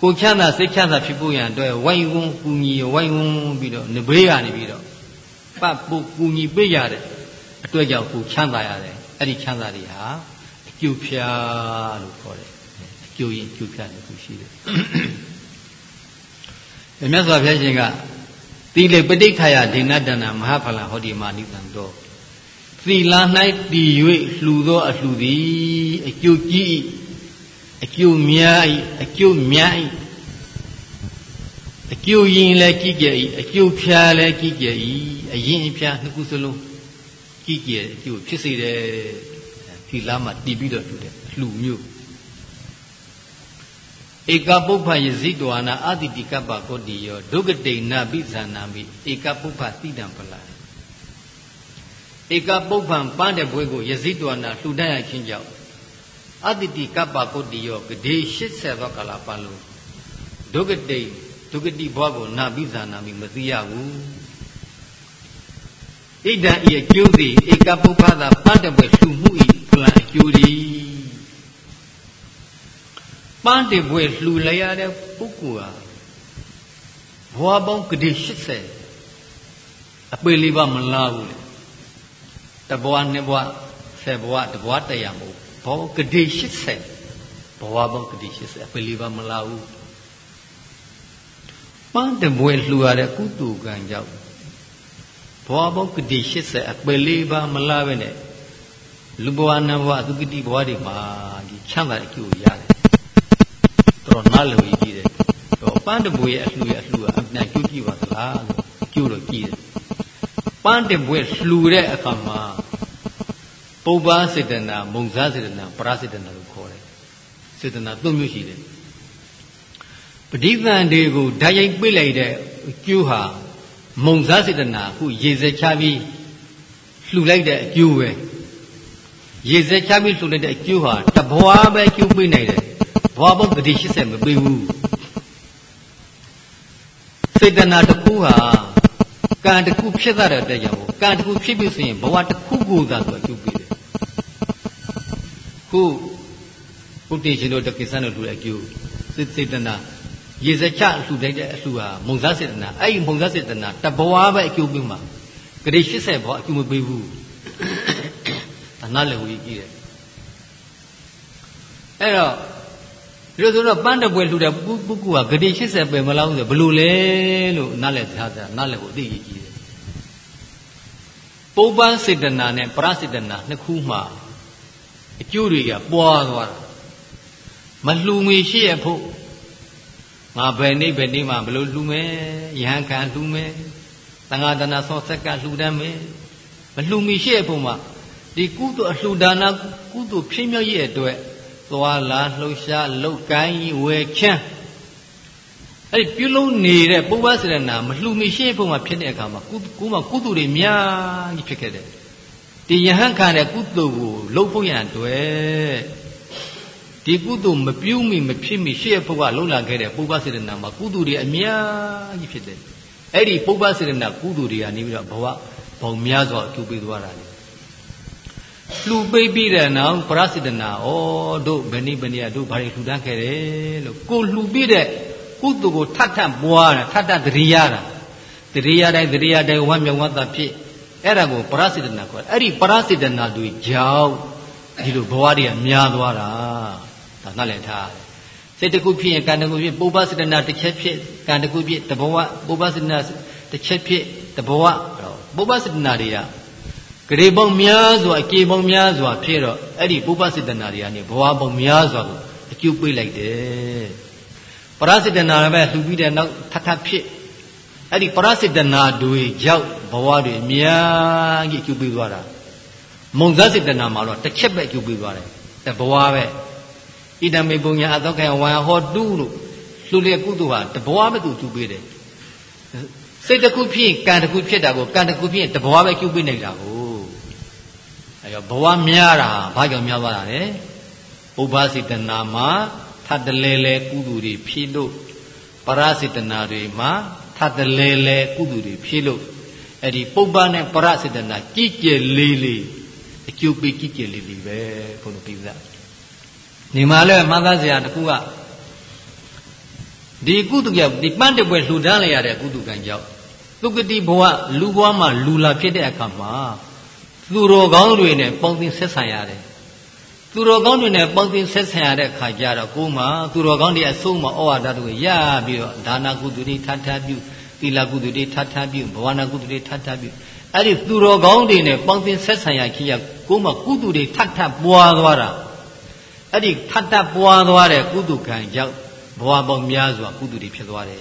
ကိုချမ်းသာစိတ်ချမ်းသာဖြစ်ဖို့ရန်အတွက်ဝိုင်းဝန်းကူညီဝိုင်းဝန်းပြီးတော့နဘေးကနေပြီးတော့ပတ်ဖို့ကူညီပေးရတဲ့အတွက်ကြောင့်ကိုချမ်းသာရတယ်အဲ့ဒီချမ်းသာတွေဟာအကျိုးဖြာလို့ခေါ်တယ်အကျိုးရင်အကျိုးဖြာလည်းခုရှိတယ်မြတ်စွာဘုရားရှင်ကသီလေပဋိခါယဒိဏတဏမဟာဖလဟောဒီမာနိတံတော် သီလ၌တည်၍လှူသောအလှူသည်အကျိုးကြီးအကျိုးများ၏အကျိုးများ၏အကျိုးရင်လည်းကြီးကျယ်၏အကျိုးဖြာလည်းကြီးကျယ်၏အရင်အဖြာနှစ်ခုစလုံးကြီးကျယ်အကျိုးဖြစ်စေတယ်သီလမှာတည်ပြီးတော့လှူတယ်လှူမျိုးဧကပုပ္ပယဇိတဝနာအတိတိကပ္ပကောတိယောဒုက္ကတိနာပိဇာနာမိဧကပုပ္ပတိတံပလာ ဧကပုပ္ပံပန်းတဲ့ဘွဲကိုယဇိတဝနာလှူဒန်းရခြင်းကြောင့်အတိတိကပ္ပကောတိယောဂဒေ80သောကာလပတ်လုံးဒုက္ကတိဒုက္ကတိဘွားကိုနာပိဇာနာမိမသိရဘူးဣဒံဤအကျိုးသည်ဧကပုပ္ပသာပန်းတဲ့ဘွဲလှူမှုဤဖလံအကျိုးသည်ပန်းတင်ပွဲလှူလိုက်ရတဲ့ပုဂ္ဂိုလ်ဟာဘဝပေါင်းကတိ80အပေလေးပါမလားဘူးလေ တဘဝနှစ်ဘဝဆယ်ဘဝတဘဝတရာမဟုတ်ဘောကတိ80ဘဝပေါင်းကတိ80အပေလေးပါမလားဘူးပန်းတင်ပွဲလှူရတဲ့ကုတူကံကြောင့်ဘဝပေါင်းကတိ80အပေလေးပါမလားပဲနဲ့လူဘဝနဘဝသူကတိဘဝတွေမှာဒီချမ်းသာတဲ့အကျိုးရတယ်တော်နားလည်ကြည့်တယ်တော့ပန်းတပွေရဲ့အလှူရဲ့အလှူကအပြန်ကျူးကြည့်ပါသလားကျူးတော့ကြည့်တယ်ပန်းတပွေလှူတဲ့အခါမှာ ပုပ္ပစေတနာမုံစားစေတနာပရစေတနာလို့ခေါ်တယ်စေတနာသုံးမျိုးရှိတယ်ပဋိသန္ဓေကိုဓာတ်ရိုက်ပြိလိုက်တဲ့ကျိုးဟာမုံစားစေတနာခုရေစက်ချပြီးလှူလိုက်တဲ့အကျိုးပဲရေစက်ချပြီးလှူလိုက်တဲ့အကျိုးဟာတဘွားပဲကျိုးပြနိုင်တယ်ဘဝပေါင်းတတိ80မပေးဘူးစေတနာတစ်ခုဟာကံတစ်ခုဖြစ်တတ်တဲ့အတွက်ကြောင့်ကံတစ်ခုဖြစ်ပြီဆိုရင်ဘဝတစ်ခုကိုသာသူအကျိုးပေးတယ် ခုဘုဒ္ဓရှင်တို့တက္ကိစ္စတို့လူအကျိုးစိတ်စေတနာရေစချလှူတိုက်တဲ့အလှူဟာမုံစားစေတနာအဲ့ဒီမုံစားစေတနာတဘဝပဲအကျိုးပေးမှာဂရေ80ဘောအကျိုးမပေးဘူးဒါနလည်းဝီကြီးတယ်အဲ့တော့ဒီလိုဆိုတော့ပန်းတပွဲလှူတဲ့ပုဂ္ဂိုလ်ကဂတိ80ပဲမလောက်ဆိုဘလို့လဲလို့နားလည်ထားတာနားလည်ဖို့အသိကြီးတယ်ပုပ္ပန်စေတနာနဲ့ပရစေတနာနှစ်ခုမှ အကျိုးတွေကပွားသွားတာမလှူငွေရှိရဖို့ငါဘယ်နေ့ဘယ်နေ့မှဘလို့လှူမယ်ယဟန်ခံလှူမယ်တန်ဃာတနာဆောဆက်ကလှူတတ်မယ်မလှူငွေရှိရဖို့မှာဒီကုသိုလ်အလှူဒါနကုသိုလ်ဖြစ်မြောက်ရဲ့အတွက်သွားလာလှုပ်ရှားလှုပ်ကိုင်းဝယ်ချမ်းအဲ့ဒီပြုလုံးနေတဲ့ပုဗ္ဗစေရနာမလှူမရှိဖို့မှဖြစ်တဲ့အခါမှာကုကုမကုသိုလ်တွေအများကြီးဖြစ်ခဲ့တယ် ဒီယဟန်ခံတဲ့ကုသိုလ်ကိုလှုပ်ဖို့ရန်အတွက်ဒီကုသိုလ်မပြုမိမဖြစ်မိရှေ့ဖို့ကလှုပ်လာခဲ့တဲ့ပုဗ္ဗစေရနာမှာကုသိုလ်တွေအများကြီးဖြစ်တယ်အဲ့ဒီပုဗ္ဗစေရနာကုသိုလ်တွေကနေပြီးတော့ဘဝဘုံများစွာအကျိုးပေးသွားတာလေလှူပိတ်ပြီးတဲ့နောက်ပရစိတနာဩတို့ဘယ်နည်းဘယ်နည်းတို့ဘာတွေလှူဒန်းခဲ့တယ်လို့ကိုလှူပြီးတဲ့ကုသိုလ်ကိုထပ်ထပ်ပွားတာထပ်ထပ်တရိယာတာတရိယာတိုင်းတရိယာတိုင်းဝမ်းမြောက်ဝမ်းသာဖြစ် အဲ့ဒါကိုပရစိတနာခေါ်တယ်အဲ့ဒီပရစိတနာတွေကြောင့်ဒီလိုဘဝတွေကများသွားတာဒါနားလည်ထားစိတ်တစ်ခုဖြစ်ရင်ကံတစ်ခုဖြစ်ပုပ္ပစိတနာတစ်ချက်ဖြစ်ကံတစ်ခုဖြစ်တဘဝပုပ္ပစိတနာတစ်ချက်ဖြစ်တဘဝပုပ္ပစိတနာတွေကဂရေပုံများစွာအကေပုံများစွာဖြစ်တော့အဲ့ဒီပုပ္ပစေတနာတွေကနေဘဝပုံများစွာကိုအကျိုးပေးလိုက်တယ်ပရစေတနာပဲလှူပြီးတဲ့နောက်ထထဖြစ် အဲ့ဒီပရစေတနာတွေရောက်ဘဝတွေအများကြီးအကျိုးပေးသွားတာမုံဇစေတနာမှာတော့တစ်ချက်ပဲအကျိုးပေးသွားတယ်တဘဝပဲဣဒံမေပုံညာအသောကံဝါဟောတုလို့လှူလေကုသိုလ်ဟာတဘဝပဲသူအကျိုးပေးတယ်စိတ်တစ်ခုဖြစ်ကံတစ်ခုဖြစ်တာကိုကံတစ်ခုဖြစ်တဘဝပဲအကျိုးပေးနိုင်တာကိုအဲတော့ဘဝများတာဘာကြောင့်များသွားတာလဲပုဗ္ဗစေတနာမှာထပ်တလဲလဲကုသိုလ်တွေဖြည့်လို့ပရစေတနာတွေမှာ ထပ်တလဲလဲကုသိုလ်တွေဖြည့်လို့အဲ့ဒီပုဗ္ဗနဲ့ပရစေတနာကြည်ကြဲလေးလေးအကျိုးပေးကြည်ကြဲလေးလေးပဲဘုန်းတော်ပြပါနေမှာလဲမှန်သားစရာတခုကဒီကုသကဒီပန်းတပွဲလှူဒန်းလိုက်ရတဲ့ကုသကံကြောင့်သုကတိဘဝလူဘဝမှာလူလာဖြစ်တဲ့အခါမှာသူတော်ကောင်းတွေနဲ့ပေါင်းသင်းဆက်ဆံရတယ် သူတော်ကောင်းတွေနဲ့ပေါင်းသင်းဆက်ဆံရတဲ့ခါကျတော့ကိုယ်မှသူတော်ကောင်းတွေအဆုံးမဩဝါဒတွေရပြီးတော့ဒါနာကုသိုလ်တွေထပ်ထပ်ပြုသီလကုသိုလ်တွေထပ်ထပ်ပြုဘဝနာကုသိုလ်တွေထပ်ထပ်ပြုအဲ့ဒီသူတော်ကောင်းတွေနဲ့ပေါင်းသင်းဆက်ဆံရခင်ရကိုယ်မှကုသိုလ်တွေထပ်ထပ်ပွားသွားတာအဲ့ဒီထပ်ထပ်ပွားသွားတဲ့ကုသိုလ်ကံကြောင့်ဘဝပေါင်းများစွာကုသိုလ်တွေဖြစ်သွားတယ်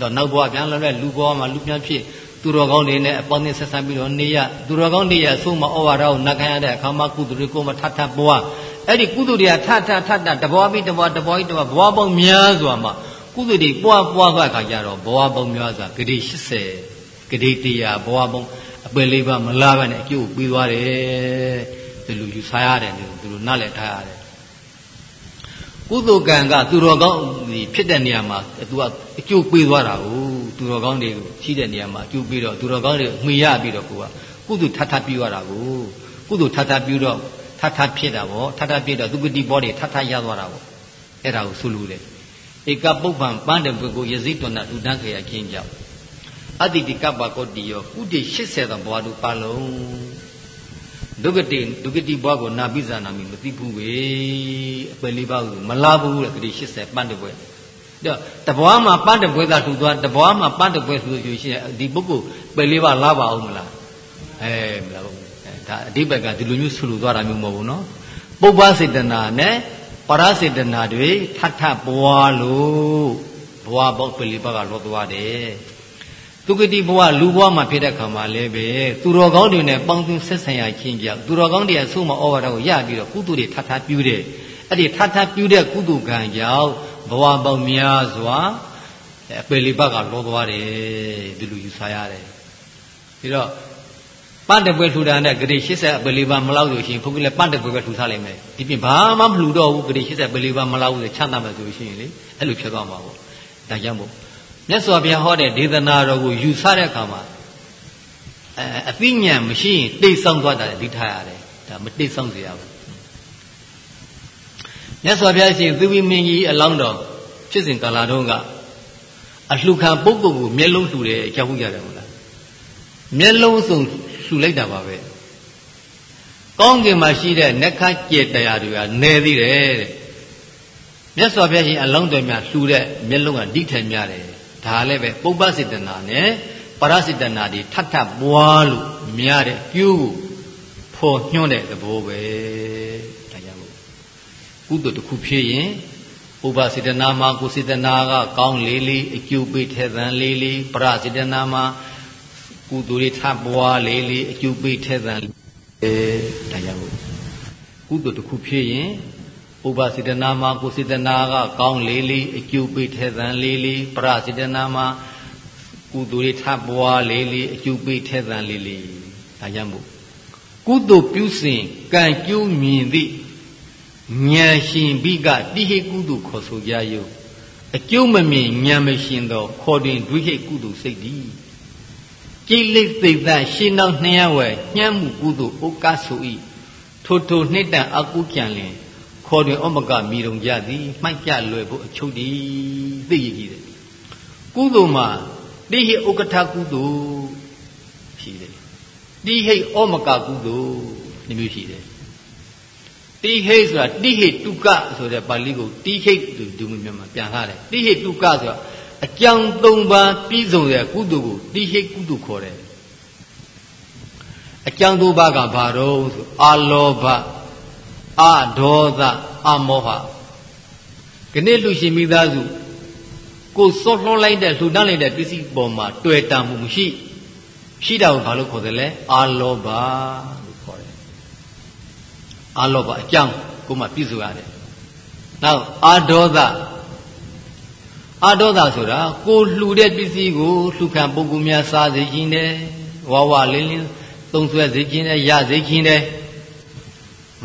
တော့နောက်ဘဝပြန်လာတဲ့လူဘဝမှာလူပြန်ဖြစ် သူတော်ကောင်းတွေနဲ့အပေါင်းနဲ့ဆက်ဆံပြီးတော့နေရသူတော်ကောင်းတွေရအဆုံးမဩဝါဒကိုနှက်ခံရတဲ့အခါမှာကုသိုလ်တွေကိုမထထဘွားအဲ့ဒီကုသိုလ်တွေကထထထထတဘွားပြီးတဘွားတဘွားပြီးတဘွားဘွားပေါင်းများစွာမှာကုသိုလ်တွေပွားပွားသွားခါကြတော့ဘွားပေါင်းများစွာဂတိ80ဂတိ100ဘွားပေါင်းအပယ်လေးပါမလားပဲနဲ့အကျိုးပြီးသွားတယ်ဒီလိုယူဆရတယ်ဒီလိုနားလည်ထားရတယ်ကုသိုလ်ကံကသူတော်ကောင်းဖြစ်တဲ့နေရာမှာသူကအကျိုးပေးသွားတာကို သူတော်ကောင်းတွေကိုရှိတဲ့နေရာမှာအကျိုးပေးတော့သူတော်ကောင်းတွေမှီရပြီးတော့ကိုကကုသိုလ်ထထပြုရတာကိုကုသိုလ်ထထပြုတော့ထထဖြစ်တာပေါ့ထထဖြစ်တော့သူကတိဘောတွေထထရသွားတာပေါ့အဲ့ဒါကိုဆိုလိုတယ်ဧကပုပ္ပံပန်းတဲ့ဘုကိုယဇိတနာလူတန်းခေယခင်းကြောင့်အတ္တိတိကပ္ပကောတိယောကုတိ80သောဘဝတို့ပါလုံးဒုက္ကတိဒုက္ကတိဘွားကိုနာပိဇာနာမိမသိဘူးပဲအပယ်လေးပါးကိုမလားဘူးတဲ့ဂတိ80ပန်းတပွဲ တော့တဘွားမှာပန်းတပွဲသာထူသွားတဘွားမှာပန်းတပွဲထူလို့ရှိရင်ဒီပုဂ္ဂိုလ်ပယ်လေးပါးလားပါအောင်မလားအဲမလားဘူးဒါအဓိပ္ပာယ်ကဒီလိုမျိုးဆူလို့သွားတာမျိုးမဟုတ်ဘူးနော်ပုပ္ပစေတနာနဲ့ပရစေတနာတွေထထပွားလို့ဘွားပေါက်ပယ်လေးပါးကလောသွားတယ်သူကတိဘဝလူဘဝမှာဖြစ်တဲ့ခါမှာလည်းပဲသူတော်ကောင်းတွေနဲ့ပေါင်းသင်းဆက်ဆံရချင်းကြောင့်သူတော်ကောင်းတွေအဆုံးမဩဝါဒကိုရပြီးတော့ကုသိုလ်တွေထထပြုတဲ့အဲ့ဒီထထပြုတဲ့ကုသိုလ်ကံကြောင့် ဘဝပေါင်းများစွာအပယ်လေးပါးကလောသွားတယ်ဒီလိုယူဆရတယ်ပြီးတော့ပန့်တပွဲထူတာနဲ့ဂရေ80အပယ်လေးပါးမလောက်လို့ရှိရင်ဘုန်းကြီးလည်းပန့်တပွဲပဲထူထားလိုက်မယ်ဒီပြင်ဘာမှမလှူတော့ဘူးဂရေ80အပယ်လေးပါးမလောက်ဘူးချမ်းသာမယ်ဆိုလို့ရှိရင်လေအဲ့လိုဖြစ်သွားမှာပေါ့ဒါကြောင့်မို့ပမြတ်စွာဘုရားဟောတဲ့ဒေသနာတော်ကိုယူဆတဲ့အခါမှာအဲအသိဉာဏ်မရှိရင်တိတ်ဆောင်သွားတာလည်းဒီထားရတယ်ဒါမတိတ်ဆောင်စေရဘူး မြတ်စွာဘုရားရှင်သီဝိမင်းကြီးအလောင်းတော်ဖြစ်စဉ်ကာလတုန်းကအလှခံပုဂ္ဂိုလ်ကိုမျက်လုံးလှူတယ်ကြောက်ဟုတ်ရတယ်မဟုတ်လားမျက်လုံးစုံလှူလိုက်တာပါပဲကောင်းကင်မှာရှိတဲ့နက္ခကျက်တရားတွေကနယ်သေးတယ်တဲ့မြတ်စွာဘုရားရှင်အလောင်းတော်များလှူတဲ့မျက်လုံးကဓိထများတယ်ဒါလည်းပဲပုပ္ပစေတနာနဲ့ပရစေတနာတွေထပ်ထပ်ပွားလို့များတဲ့ကျိုးကိုဖော်ညွှန်းတဲ့သဘောပဲဒါကြောင့် ကုသိုလ်တစ်ခုဖြစ်ရင်ဥပစေတနာမှာကိုစေတနာကကောင်းလေးလေးအကျိုးပေးထဲသန်လေးလေးပရစေတနာမှာကုသိုလ်တွေထပ်ပွားလေးလေးအကျိုးပေးထဲသန်အဲဒါကြောင့်ကုသိုလ်တစ်ခုဖြစ်ရင်ဥပစေတနာမှာကိုစေတနာကကောင်းလေးလေးအကျိုးပေးထဲသန်လေးလေးပရစေတနာမှာကုသိုလ်တွေထပ်ပွားလေးလေးအကျိုးပေးထဲသန်လေးလေးဒါကြောင့်မို့ကုသိုလ်ပြုစဉ်ကံကျိုးမြင်သည့် ဉာဏ်ရှင်ဘိကတိဟိကုသိုလ်ခေါ်ဆိုကြယုအကျိုးမမြင်ဉာဏ်မရှင်သောခေါ်တွင်ဒွိဟိကုသိုလ်စိတ်သည်ကိလေသိတရှင်းနောက်နှရဝဲညှမ်းမှုကုသိုလ်ဩကာဆိုဤထိုထိုနှစ်တန်အကုကြံလင်ခေါ်တွင်ဩမကမိတုံကြသည်မှိုက်ကြလွယ်ဖို့အချုပ်တည်သိရကြီးတယ်ကုသိုလ်မှာတိဟိဥက္ကဋကုသိုလ်ရှိတယ်တိဟိဩမကကုသိုလ်ဒီမျိုးရှိတယ် တိဟိဆိုတာတိဟိတုကဆိုတဲ့ပါဠိကိုတိဟိသူဒီမျိုးမြန်မာပြန်ထားတယ်တိဟိတုကဆိုတာအကြောင်း၃ပါးပြည့်စုံတဲ့ကုသိုလ်ကိုတိဟိကုသိုလ်ခေါ်တယ်အကြောင်း၃ပါးကဘာတော့ဆိုအာလောဘအဒေါသအမောဟခဏလူရှင်မိသားစုကိုစောလှောလိုက်တဲ့လှူဒန်းလိုက်တဲ့ပစ္စည်းပေါ်မှာတွေ့တာမှုမရှိရှိတာကိုဘာလို့ခေါ်တယ်လဲအာလောဘလို့ခေါ်တယ် အာလောဘအကြောင်းကိုမှပြည့်စုံရတယ်နောက်အာဒေါသအာဒေါသဆိုတာကိုလှူတဲ့ပစ္စည်းကိုလှူခံပုဂ္ဂိုလ်များစားစေခြင်းနဲ့ဝါဝလင်းလင်းသုံးဆွဲစေခြင်းနဲ့ရစေခြင်းနဲ့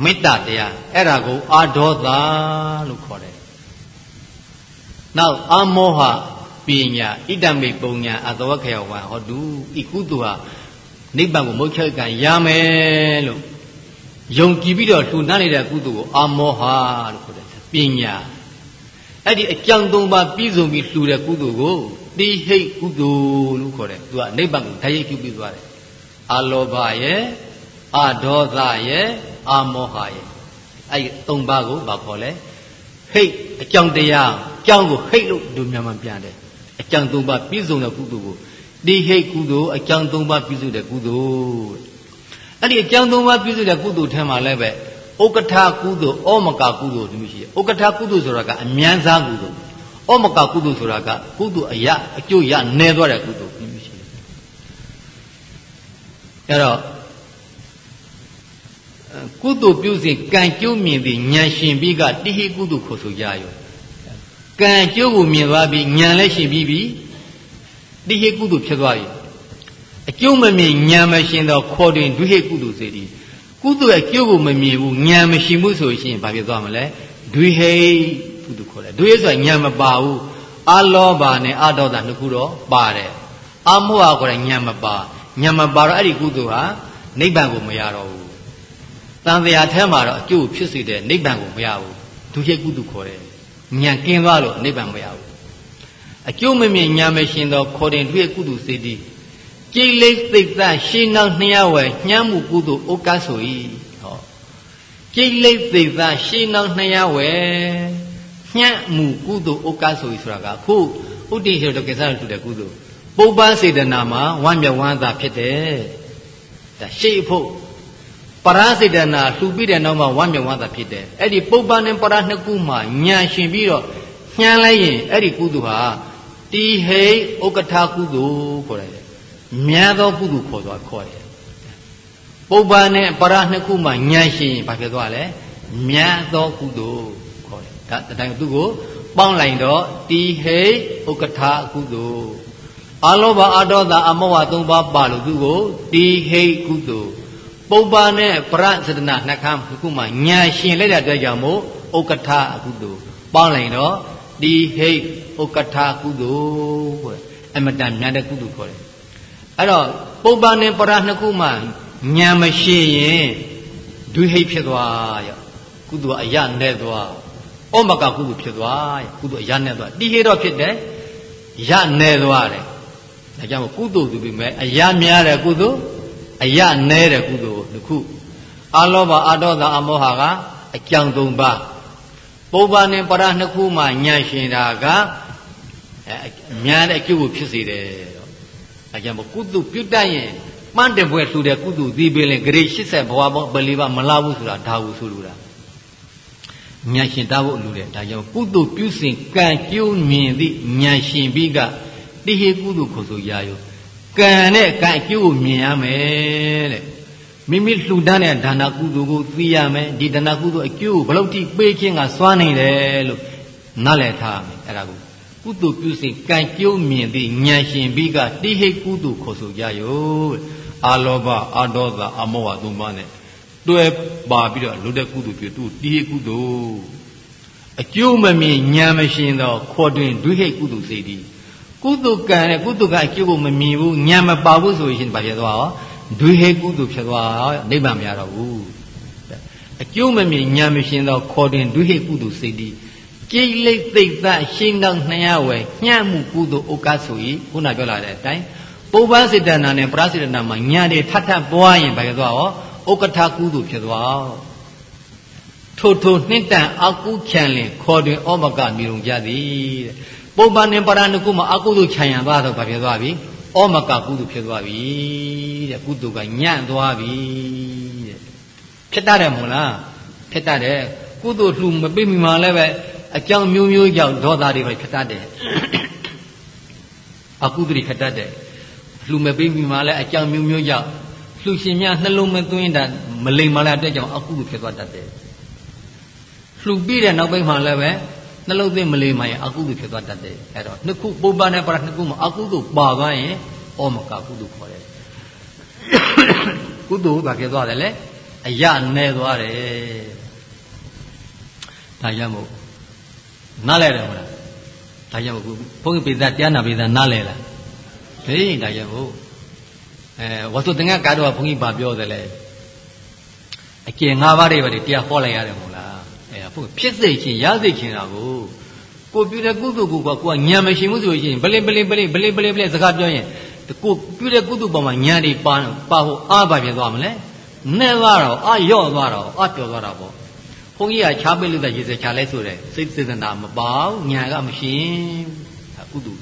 မေတ္တာတရားအဲ့ဒါကိုအာဒေါသလို့ခေါ်တယ်နောက်အမောဟပညာဣတမိတ်ပုံညာအသဝခေယဝံဟောတုဤကုသိုလ်ဟာနိဗ္ဗာန်ကိုမုတ်ချကံရမယ်လို့ ယုံကြည်ပြီးတော့လှူနှံနေတဲ့ကုသိုလ်ကိုအမောဟလို့ခေါ်တယ်ပညာအဲ့ဒီအကြောင်းသုံးပါးပြည့်စုံပြီးလှူတဲ့ကုသိုလ်ကိုတိဟိတ်ကုသိုလ်လို့ခေါ်တယ်သူကနိဗ္ဗာန်ကိုဓာတ်ရိပ်ပြုပြီးသွားတယ်အလောဘရဲ့အဒေါသရဲ့အမောဟရဲ့အဲ့ဒီသုံးပါးကိုဘာခေါ်လဲဟိတ်အကြောင်းတရားကြောင်းကိုဟိတ်လို့တို့မြန်မာပြန်တယ်အကြောင်းသုံးပါးပြည့်စုံတဲ့ကုသိုလ်ကိုတိဟိတ်ကုသိုလ်အကြောင်းသုံးပါးပြည့်စုံတဲ့ကုသိုလ် အဲ့ဒီအကြောင်းသုံးပါးပြည့်စုံတဲ့ကုသိုလ်ထဲမှာလည်းပဲဥက္ကဋကုသိုလ်ဩမကကုသိုလ်ဒီလိုရှိတယ်ဥက္ကဋကုသိုလ်ဆိုတာကအမြန်စားကုသိုလ်ဩမကကုသိုလ်ဆိုတာကကုသိုလ်အရာအကျိုးရနေသွားတဲ့ကုသိုလ်ဒီလိုရှိတယ်အဲ့တော့ကုသိုလ်ပြုစဉ်ကံကျိုးမြင်ပြီးဉာဏ်ရှင်ပြီးကတိဟိကုသိုလ်ခေါ်ဆိုကြရောကံကျိုးကိုမြင်သွားပြီးဉာဏ်လည်းရှင်ပြီးပြီတိဟိကုသိုလ်ဖြစ်သွားပြီ အကျိုးမမြင်ဉာဏ်မရှင်တော့ခေါ်တွင်ဒုဟိကုသိုလ်စေတည်ကုသိုလ်ရဲ့ကျိုးကိုမမြင်ဘူးဉာဏ်မရှိဘူးဆိုရင်ဘာဖြစ်သွားမလဲဒွေဟိကုသိုလ်ခေါ်တယ်ဒွေဆိုတာဉာဏ်မပါဘူးအလောဘနဲ့အဒေါသနှစ်ခုတော့ပါတယ်အမောဟခေါ်တဲ့ဉာဏ်မပါဉာဏ်မပါတော့အဲ့ဒီကုသိုလ်ဟာနိဗ္ဗာန်ကိုမရတော့ဘူးတန်တရားထဲမှာတော့အကျိုးဖြစ်စေတဲ့နိဗ္ဗာန်ကိုမရဘူးဒုဟိကုသိုလ်ခေါ်တယ်ဉာဏ်ကင်းသွားလို့နိဗ္ဗာန်မရဘူးအကျိုးမမြင်ဉာဏ်မရှင်သောခေါ်တဲ့ဒုဟိကုသိုလ်စေတည် ကြိတ်လိတ်သိပ်သရှင်းနောက်နှစ်ရဝယ်ညှမ်းမှုကုသိုလ်ဩကဆို၏ဟောကြိတ်လိတ်သိပ်သရှင်းနောက်နှစ်ရဝယ်ညှမ်းမှုကုသိုလ်ဩကဆို၏ဆိုတာကခုဥတ္တိဟေတောကိစ္စလို့ထူတဲ့ကုသိုလ်ပုပ္ပစေတနာမှာဝမ်းမြောက်ဝမ်းသာဖြစ်တယ်ဒါရှေ့ဖို့ပရစေတနာလှူပြီးတဲ့နောက်မှာဝမ်းမြောက်ဝမ်းသာဖြစ်တယ်အဲ့ဒီပုပ္ပနဲ့ပရနှစ်ခုမှာညာရှင်ပြီးတော့ညှမ်းလိုက်ရင်အဲ့ဒီကုသိုလ်ဟာတိဟိဥက္ကထာကုသိုလ်ခေါ်တယ် များသောကုသိုလ်ခေါ်သွားခေါ်တယ်ပုပ္ပန်နဲ့ပရနှစ်ခုမှညံရှိရင်ဘာဖြစ်သွားလဲများသောကုသိုလ်ခေါ်တယ်ဒါတတိုင်းသူကိုပေါင်းလိုက်တော့တိဟိဥက္ကထာကုသိုလ်အလောဘအဒေါသအမောဟသုံးပါးပါလို့သူကိုတိဟိကုသိုလ်ပုပ္ပန်နဲ့ပရစဒနာနှစ်ခါခုမှညာရှင်လိုက်တဲ့အတွက်ကြောင့်မို့ဥက္ကထာကုသိုလ်ပေါင်းလိုက်တော့တိဟိတ်ဥက္ကထာကုသိုလ်တဲ့အမတန်များတဲ့ကုသိုလ်ခေါ်တယ် အဲ့တော့ပုပ္ပနဲ့ပရနှစ်ခုမှညာမရှိရင်ဒွိဟိတ်ဖြစ်သွားရကုသိုလ်အရနဲ့သွားဩမကကုသိုလ်ဖြစ်သွားရကုသိုလ်အရနဲ့သွားတိဟိတော့ဖြစ်တယ်ရနဲ့သွားတယ်ဒါကြောင့်ကုသိုလ်သူပြီးမဲ့အရများတဲ့ကုသိုလ်အရနဲ့တဲ့ကုသိုလ်တစ်ခုအလောဘအဒေါသအမောဟကအကြောင်း၃ပါးပုပ္ပနဲ့ပရနှစ်ခုမှညာရှင်တာကများတဲ့အကျိုးကိုဖြစ်စေတယ်တော့ အဲကြောင့်ကုသိုလ်ပြုတ်တတ်ရင်ပန်းတဲ့ဘွဲလှူတဲ့ကုသိုလ်ဒီပင်လေဂရိ80ဘဝပေါင်းပလီပါမလာဘူးဆိုတာဒါဟုဆိုလိုတာညာရှင်တာဖို့လူတယ်ဒါကြောင့်ကုသိုလ်ပြုစဉ်ကံကျိုးမြင်သည့်ညာရှင်ပြီးကတိဟေကုသိုလ်ခေါ်ဆိုရရောကံနဲ့ကံအကျိုးကိုမြင်ရမယ်တဲ့မိမိလှူဒန်းတဲ့ဒါနကုသိုလ်ကိုသိရမယ်ဒီဒါနကုသိုလ်အကျိုးကိုဘယ်လောက်ထိပေးခြင်းကစွမ်းနိုင်တယ်လို့နားလည်ထားရမယ်အဲ့ဒါကို ကုသိုလ်ပြုစဉ်ကံကျိုးမြင်သည့်ဉာဏ်ရှင်ပြီးကတိဟိကုသိုလ်ခေါ်ဆိုကြရောအာလောဘအာဒေါသအမောဟသုံးပါးနဲ့တွဲပါပြီးတော့လူတဲ့ကုသိုလ်ပြုသူတိဟိကုသိုလ်အကျိုးမမြင်ဉာဏ်မရှင်သောခေါ်တွင်ဒွိဟိကုသိုလ်စေသည်ကုသိုလ်ကံနဲ့ကုသိုလ်ကအကျိုးကိုမမြင်ဘူးဉာဏ်မပါဘူးဆိုရင်ဘာဖြစ်သွားရောဒွိဟိကုသိုလ်ဖြစ်သွားနိဗ္ဗာန်မရတော့ဘူးအကျိုးမမြင်ဉာဏ်မရှင်သောခေါ်တွင်ဒွိဟိကုသိုလ်စေသည် ကိလေသိတ်သရှင်းတော့နှရဝယ်ညှမှုကုသိုလ်ဥက္ကဆိုဤခုနပြောလာတဲ့အတိုင်းပုပ္ပစေတနာနဲ့ပရစေတနာမှာညာတွေထပ်ထပ်ပွားရင်ဘာဖြစ်သွားရောဥက္ကထာကုသိုလ်ဖြစ်သွားထို့ထို့နှစ်တန်အကုချံလင်ခေါ်တွင်ဩမကမြေုံကြသည်တဲ့ပုပ္ပနဲ့ပရဏုကုမှာအကုသိုလ်ခြံရသွားတော့ဘာဖြစ်သွားပြီဩမကကုသိုလ်ဖြစ်သွားပြီတဲ့ကုသိုလ်ကညံ့သွားပြီတဲ့ဖြစ်တတ်တယ်မို့လားဖြစ်တတ်တယ်ကုသိုလ်လှူမပိမိမှလည်းပဲ အကြောင်းမျိုးမျိုးကြောင့်ဒေါသတွေပဲခတ်တတ်တယ်အကုသိုလ်ခတ်တတ်တယ်လှူမပိမိမှလည်းအကြောင်းမျိုးမျိုးကြောင့်လှူရှင်များနှလုံးမသွင်းတာမလိမ္မာလာတဲ့ကြောင့်အကုသိုလ်ဖြစ်သွားတတ်တယ်လှူပြီးတဲ့နောက်ပိုင်းမှာလည်းပဲနှလုံးသွင်းမလိမ္မာရင်အကုသိုလ်ဖြစ်သွားတတ်တယ်အဲ့တော့နှစ်ခုပုပ္ပနဲ့ပရနှစ်ခုမှာအကုသိုလ်ပါသွားရင်ဩမကကုသိုလ်ခေါ်တယ်ကုသိုလ်ဘာဖြစ်သွားတယ်လဲအရနဲ့သွားတယ်ဒါကြောင့်မို့ နားလဲတယ်မလားဒါကြောင့်မို့ဘုန်းကြီးပိသတရားနာပိသနားလဲလားဟေးဒါကြောင့်မို့အဲဝတ်စုတင်္ဂကတော့ဘုန်းကြီးဗာပြောတယ်လေအကျင့်၅ပါးတွေပဲတရားဟောလိုက်ရတယ်မို့လားအဲဘုန်းဖြစ်စိတ်ချင်းရစိတ်ချင်းတာကိုကိုပြုတဲ့ကုသိုလ်ကိုကကိုကညံမရှိမှုဆိုရင်ဘလင်ဘလင်ဘလင်ဘလင်ဘလင်ဘလင်စကားပြောရင်ကိုပြုတဲ့ကုသိုလ်ပေါ်မှာညံတွေပါပါဖို့အားပါဖြစ်သွားမလဲနဲ့သွားတော့အာရော့သွားတော့အာပြောသွားတာပေါ့ ဘုန်းကြီးကချားပိတ်လို့တဲ့ရေစချာလဲဆိုတယ်စိတ်စေတနာမပေါညာကမရှင်ကုသိုလ်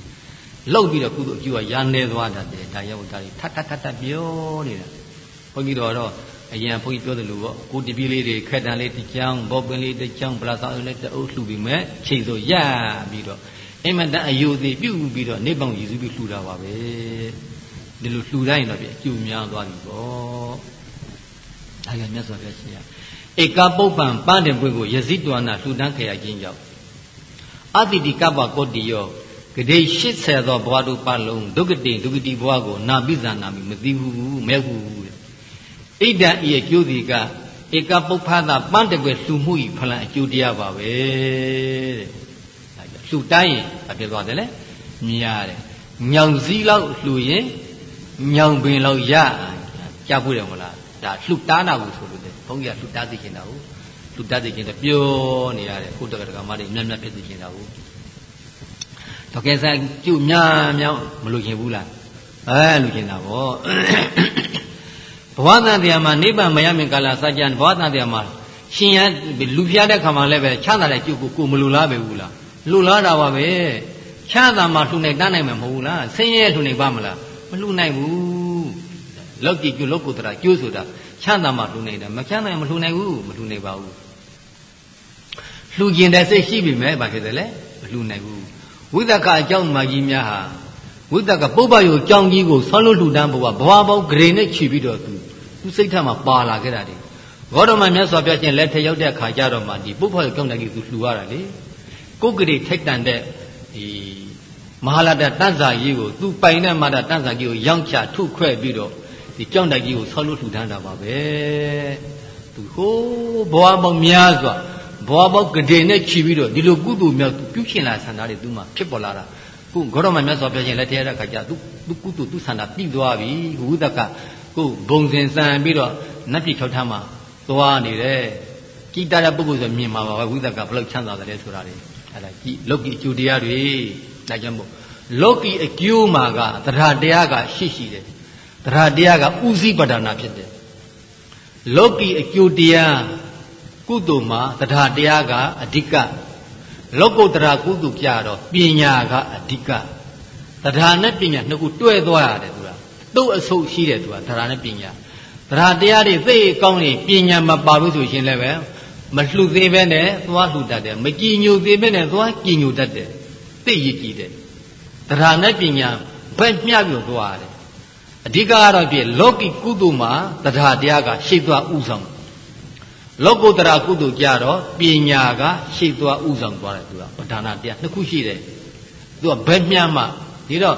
လောက်ပြီးတော့ကုသိုလ်အကျိုးကရနေသွားတတ်တယ်ဒါရောက်ဒါထထထထပြောနေတာဘုန်းကြီးတော်တော့အရင်ဘုန်းကြီးပြောသလိုပေါ့ကိုတပီးလေးတွေခက်တန်လေးတစ်ချောင်းဘောပင်လေးတစ်ချောင်းပလာဆောင်လေးတအုပ်လှူပြီးမဲ့ချိန်ဆိုရပြီးတော့အင်မတန်အယုသေးပြုတ်ပြီးတော့နေပေါင်းရည်စုပြီးလှူတာပါပဲဒီလိုလှူတိုင်းတော့ပြအကျိုးများသွားပြီပေါ့ဒါကမြတ်စွာဘုရားရှင် ဧကပုပ္ပံပန်းတဲ့ဘွဲ့ကိုယဇိတဝနာလှူဒန်းခရခြင်းကြောင့်အတိတိကပ္ပကောတိယောဂတိ80သောဘဝတို့ပတ်လုံးဒုက္ကတိဒုက္ကတိဘဝကိုနာပိဇာနာမိမသိဘူးမဲဘူးဣဒံဤအကျိုးဒီကဧကပုပ္ဖသာပန်းတဲ့ဘွဲ့လှူမှုဤဖလံအကျိုးတရားပါပဲတဲ့လှူတိုင်းရင်ဘာဖြစ်သွားတယ်လဲမြင်ရတယ်ညောင်စည်းလောက်လှူရင်ညောင်ပင်လောက်ရကြားဖို့တယ်မလားဒါလှူတားနာဘူးဆိုလို့ဘု န်းကြီးကလှူတားသိချင်တာဟုတ်လှူတားသိချင်တယ်ပြောနေရတယ်ခုတက္ကရာမတွေမြတ်မြတ်ဖြစ်သိချင်တာဟုတ်တော့ကဲစားကျုများများမလို့ချင်ဘူးလားအဲလူချင်တာဗောဘဝတန်တရားမှာနိဗ္ဗာန်မရမင်ကာလစัจ jant ဘဝတန်တရားမှာရှင်ရလူဖျားတဲ့ခါမှာလည်းပဲချမ်းသာတဲ့ကျုပ်ကိုကိုမလူလားပဲဘူးလားလူလားတာပါပဲချမ်းသာမှလှူနိုင်တန်းနိုင်မှာမဟုတ်ဘူးလားဆင်းရဲလှူနိုင်ပါမလားမလှူနိုင်ဘူး လောက်ကြည့်ကျုပ်လောက်ကိုတရာကျိုးဆိုတာချမ်းသာမှလှူနိုင်တယ်မချမ်းသာရင်မလှူနိုင်ဘူးမလှူနိုင်ပါဘူးလှူကျင်တဲ့စိတ်ရှိပြီမဲ့ဘာဖြစ်တယ်လဲမလှူနိုင်ဘူးဝိသကအကြောင်းမကြီးများဟာဝိသကပုပ္ပယောအကြောင်းကြီးကိုဆွမ်းလို့လှူဒန်းဖို့ကဘဝပေါင်းဂရေနဲ့ခြီးပြီးတော့သူသူစိတ်ထမှာပါလာခဲ့တာဒီဂေါတမမြတ်စွာဘုရားရှင်လက်ထက်ရောက်တဲ့အခါကျတော့မှဒီပုပ္ပယောအကြောင်းတကြီးသူလှူရတာလေကိုယ်ဂရေထိုက်တန်တဲ့ဒီမဟာလာတတန့်စာကြီးကိုသူပိုင်တဲ့မဟာလာတန့်စာကြီးကိုရောင်းချထုခွဲပြီးတော့ ဒီကြောင်းတိုက်ကြီးကိုဆောက်လို့လှူဒန်းတာပါပဲသူဟိုးဘဝပေါင်းများစွာဘဝပေါက်ကတိနဲ့ခြီးပြီးတော့ဒီလိုကုသိုလ်မြောက်ပြုရှင်လာဆန္ဒတွေသူမှဖြစ်ပေါ်လာတာခုဂေါရမမြတ်စွာဘုရားရှင်လက်ထက်ရတဲ့ခါကျသူသူကုသိုလ်သူဆန္ဒပြီးသွားပြီဝိသကကိုဘုံစင်စံပြီးတော့နတ်ပြည်ထောက်ထမ်းမှာသွားနေတယ်ကိတရပုဂ္ဂိုလ်ဆိုမြင်မှာပါပဲဝိသကဘယ်လောက်ချမ်းသာတယ်ဆိုတာတွေအဲ့ဒါကြည့်လောကီအကျိုးတရားတွေဒါကြောင့်မို့လောကီအကျိုးမှာကတရားတရားကရှိရှိတယ် တရားတရားကဥစည်းပဒနာဖြစ်တယ်လောကီအကျိုးတရားကုသိုလ်မှာတရားတရားကအဓိကလောကုတ္တရာကုသိုလ်ကြတော့ပညာကအဓိကတရားနဲ့ပညာနှစ်ခုတွဲသွားရတယ်သူကသူ့အဆုတ်ရှိတယ်သူကတရားနဲ့ပညာတရားတရားတွေသိကောင်းနေပညာမပါဘူးဆိုရှင်လည်းပဲမလှူသေးပဲနဲ့သွားလှူတတ်တယ်မကြည်ညိုသေးပဲနဲ့သွားကြည်ညိုတတ်တယ်သိရကြည်တယ်တရားနဲ့ပညာဘက်မျှပြုတ်သွားတယ် အဓိကကတော့ပြလောကီကုသိုလ်မှာတရားတရားကရှေ့သွားဥဆောင်လောကုတ္တရာကုသိုလ်ကြတော့ပညာကရှေ့သွားဥဆောင်သွားတယ်သူကပဌာနာတရားနှစ်ခုရှိတယ်သူကဘယ်မျှမှဒီတော့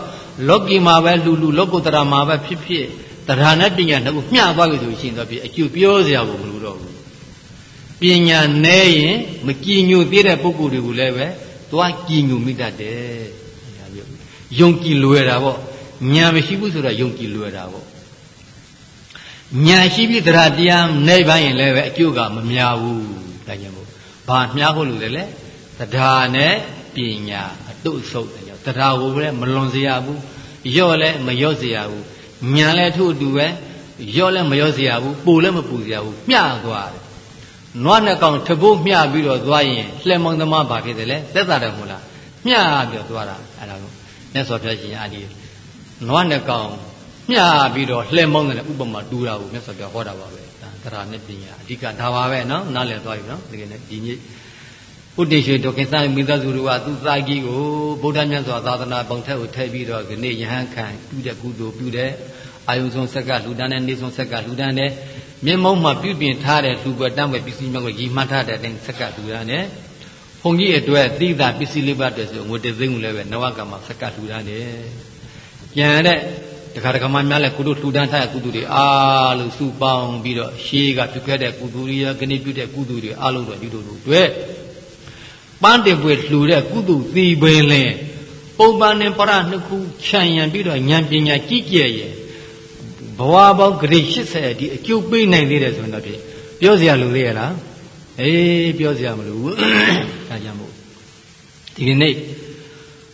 လောကီမှာပဲလူလူလောကုတ္တရာမှာပဲဖြစ်ဖြစ်တရားနဲ့ပညာနှစ်ခုမျှသွားပြီဆိုရှင်တော့ပြအကျိုးပြောစရာကိုမလိုတော့ဘူးပညာနဲ့ရင်မကြည်ညိုသေးတဲ့ပုဂ္ဂိုလ်တွေကိုလည်းပဲသွားကြည်ညိုမိတတ်တယ်ဒါပြောယုံကြည်လွယ်တာပေါ့ ညာမရှိဘူးဆိုတော့ယုံကြည်လွယ်တာပေါ့ညာရှိပြီးတရားတရားနေပါရင်လည်းပဲအကျိုးကမများဘူးဒါကြောင့်မို့ဘာများဖို့လို့လဲလဲတရားနဲ့ပညာအတုဆုပ်တယ်ကြောင့်တရားကိုလည်းမလွန်စေရဘူးရော့လည်းမရော့စေရဘူးညာလည်းထို့အတူပဲရော့လည်းမရော့စေရဘူးပူလည်းမပူစေရဘူးမျှသွားတယ်နွားနဲ့ကောင်ထဘိုးမျှပြီးတော့သွားရင်လှဲမောင်သမားဘာဖြစ်တယ်လဲသက်သာတယ်မို့လားမျှပြီးတော့သွားတာအဲ့ဒါကိုမြတ်စွာဘုရားရှင်အာဒီ နွားနဲ့ကောင်မျှပြီးတော့လှဲမောင်းတဲ့ဥပမာတူတာကိုမြတ်စွာဘုရားဟောတာပါပဲဒါတရားနဲ့ပညာအဓိကဒါပါပဲနော်နားလည်သွားပြီနော်ဒီကနေ့ဒီနေ့ဥတည်ရွှေတော်ခင်စားမိသားစုတို့ကသူသာကြီးကိုဗုဒ္ဓမြတ်စွာသာသနာပုံထက်ကိုထည့်ပြီးတော့ဒီနေ့ယဟန်ခံပြုတဲ့ကုသိုလ်ပြုတဲ့အာယုံဆုံးဆက်ကလူတန်းတဲ့နေဆုံးဆက်ကလူတန်းတဲ့မျက်မှောက်မှာပြုပြင်ထားတဲ့လူပွဲတမ်းပွဲပစ္စည်းမျိုးကိုရီမှတ်ထားတဲ့အတိုင်းဆက်ကလူတန်းတဲ့ဘုံကြီးအတွက်သီးတာပစ္စည်းလေးပါတည်းဆိုငွေတသိန်းကိုလည်းပဲနဝကမှာဆက်ကလူတန်းတ ယ်ကျန်တဲ့တခါတခါမှများလဲကုတို့လှူဒန်းထားတဲ့ကုသိုလ်တွေအားလုံးစုပေါင်းပြီးတော့ရှေးကပြုခဲ့တဲ့ကုသိုလ်တွေရခဏပြုတဲ့ကုသိုလ်တွေအားလုံးတော့ယူတို့တို့တွေ့ပန်းတင်ပွဲလှူတဲ့ကုသိုလ်သီပင်လင်ပုံပန်းနဲ့ပရနှစ်ခုခြံရံပြီးတော့ဉာဏ်ပညာကြီးကျယ်ရဲ့ဘဝပေါင်းဂရိ80ဒီအကျုပ်ပေးနိုင်သေးတယ်ဆိုရင်တော့ပြောစရာလိုသေးရလားအေးပြောစရာမလိုဘူးဒါကြောင့်မို့ဒီကနေ့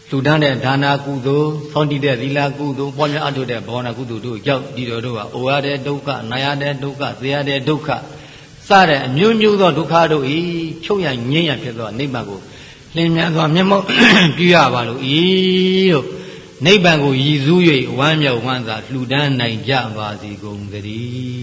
လှူဒန်းတဲ့ဒါနာကုသိုလ်ဆောင်းတည်တဲ့သီလကုသိုလ်ပွားများအထုတဲ့ဘာဝနာကုသိုလ်တို့ရောက်ဒီတော်တို့ကအိုရတဲ့ဒုက္ခနာရတဲ့ဒုက္ခသေရတဲ့ဒုက္ခစတဲ့အမျိုးမျိုးသောဒုက္ခတို့ဤချုပ်ရငြိမ်းရဖြစ်သောနိဗ္ဗာန်ကိုလင်းမြန်စွာမျက်မှောက်ပြုရပါလို့ဤတို့နိဗ္ဗာန်ကိုရည်စူး၍ဝမ်းမြောက်ဝမ်းသာလှူဒန်းနိုင်ကြပါစေကုန်သတည်း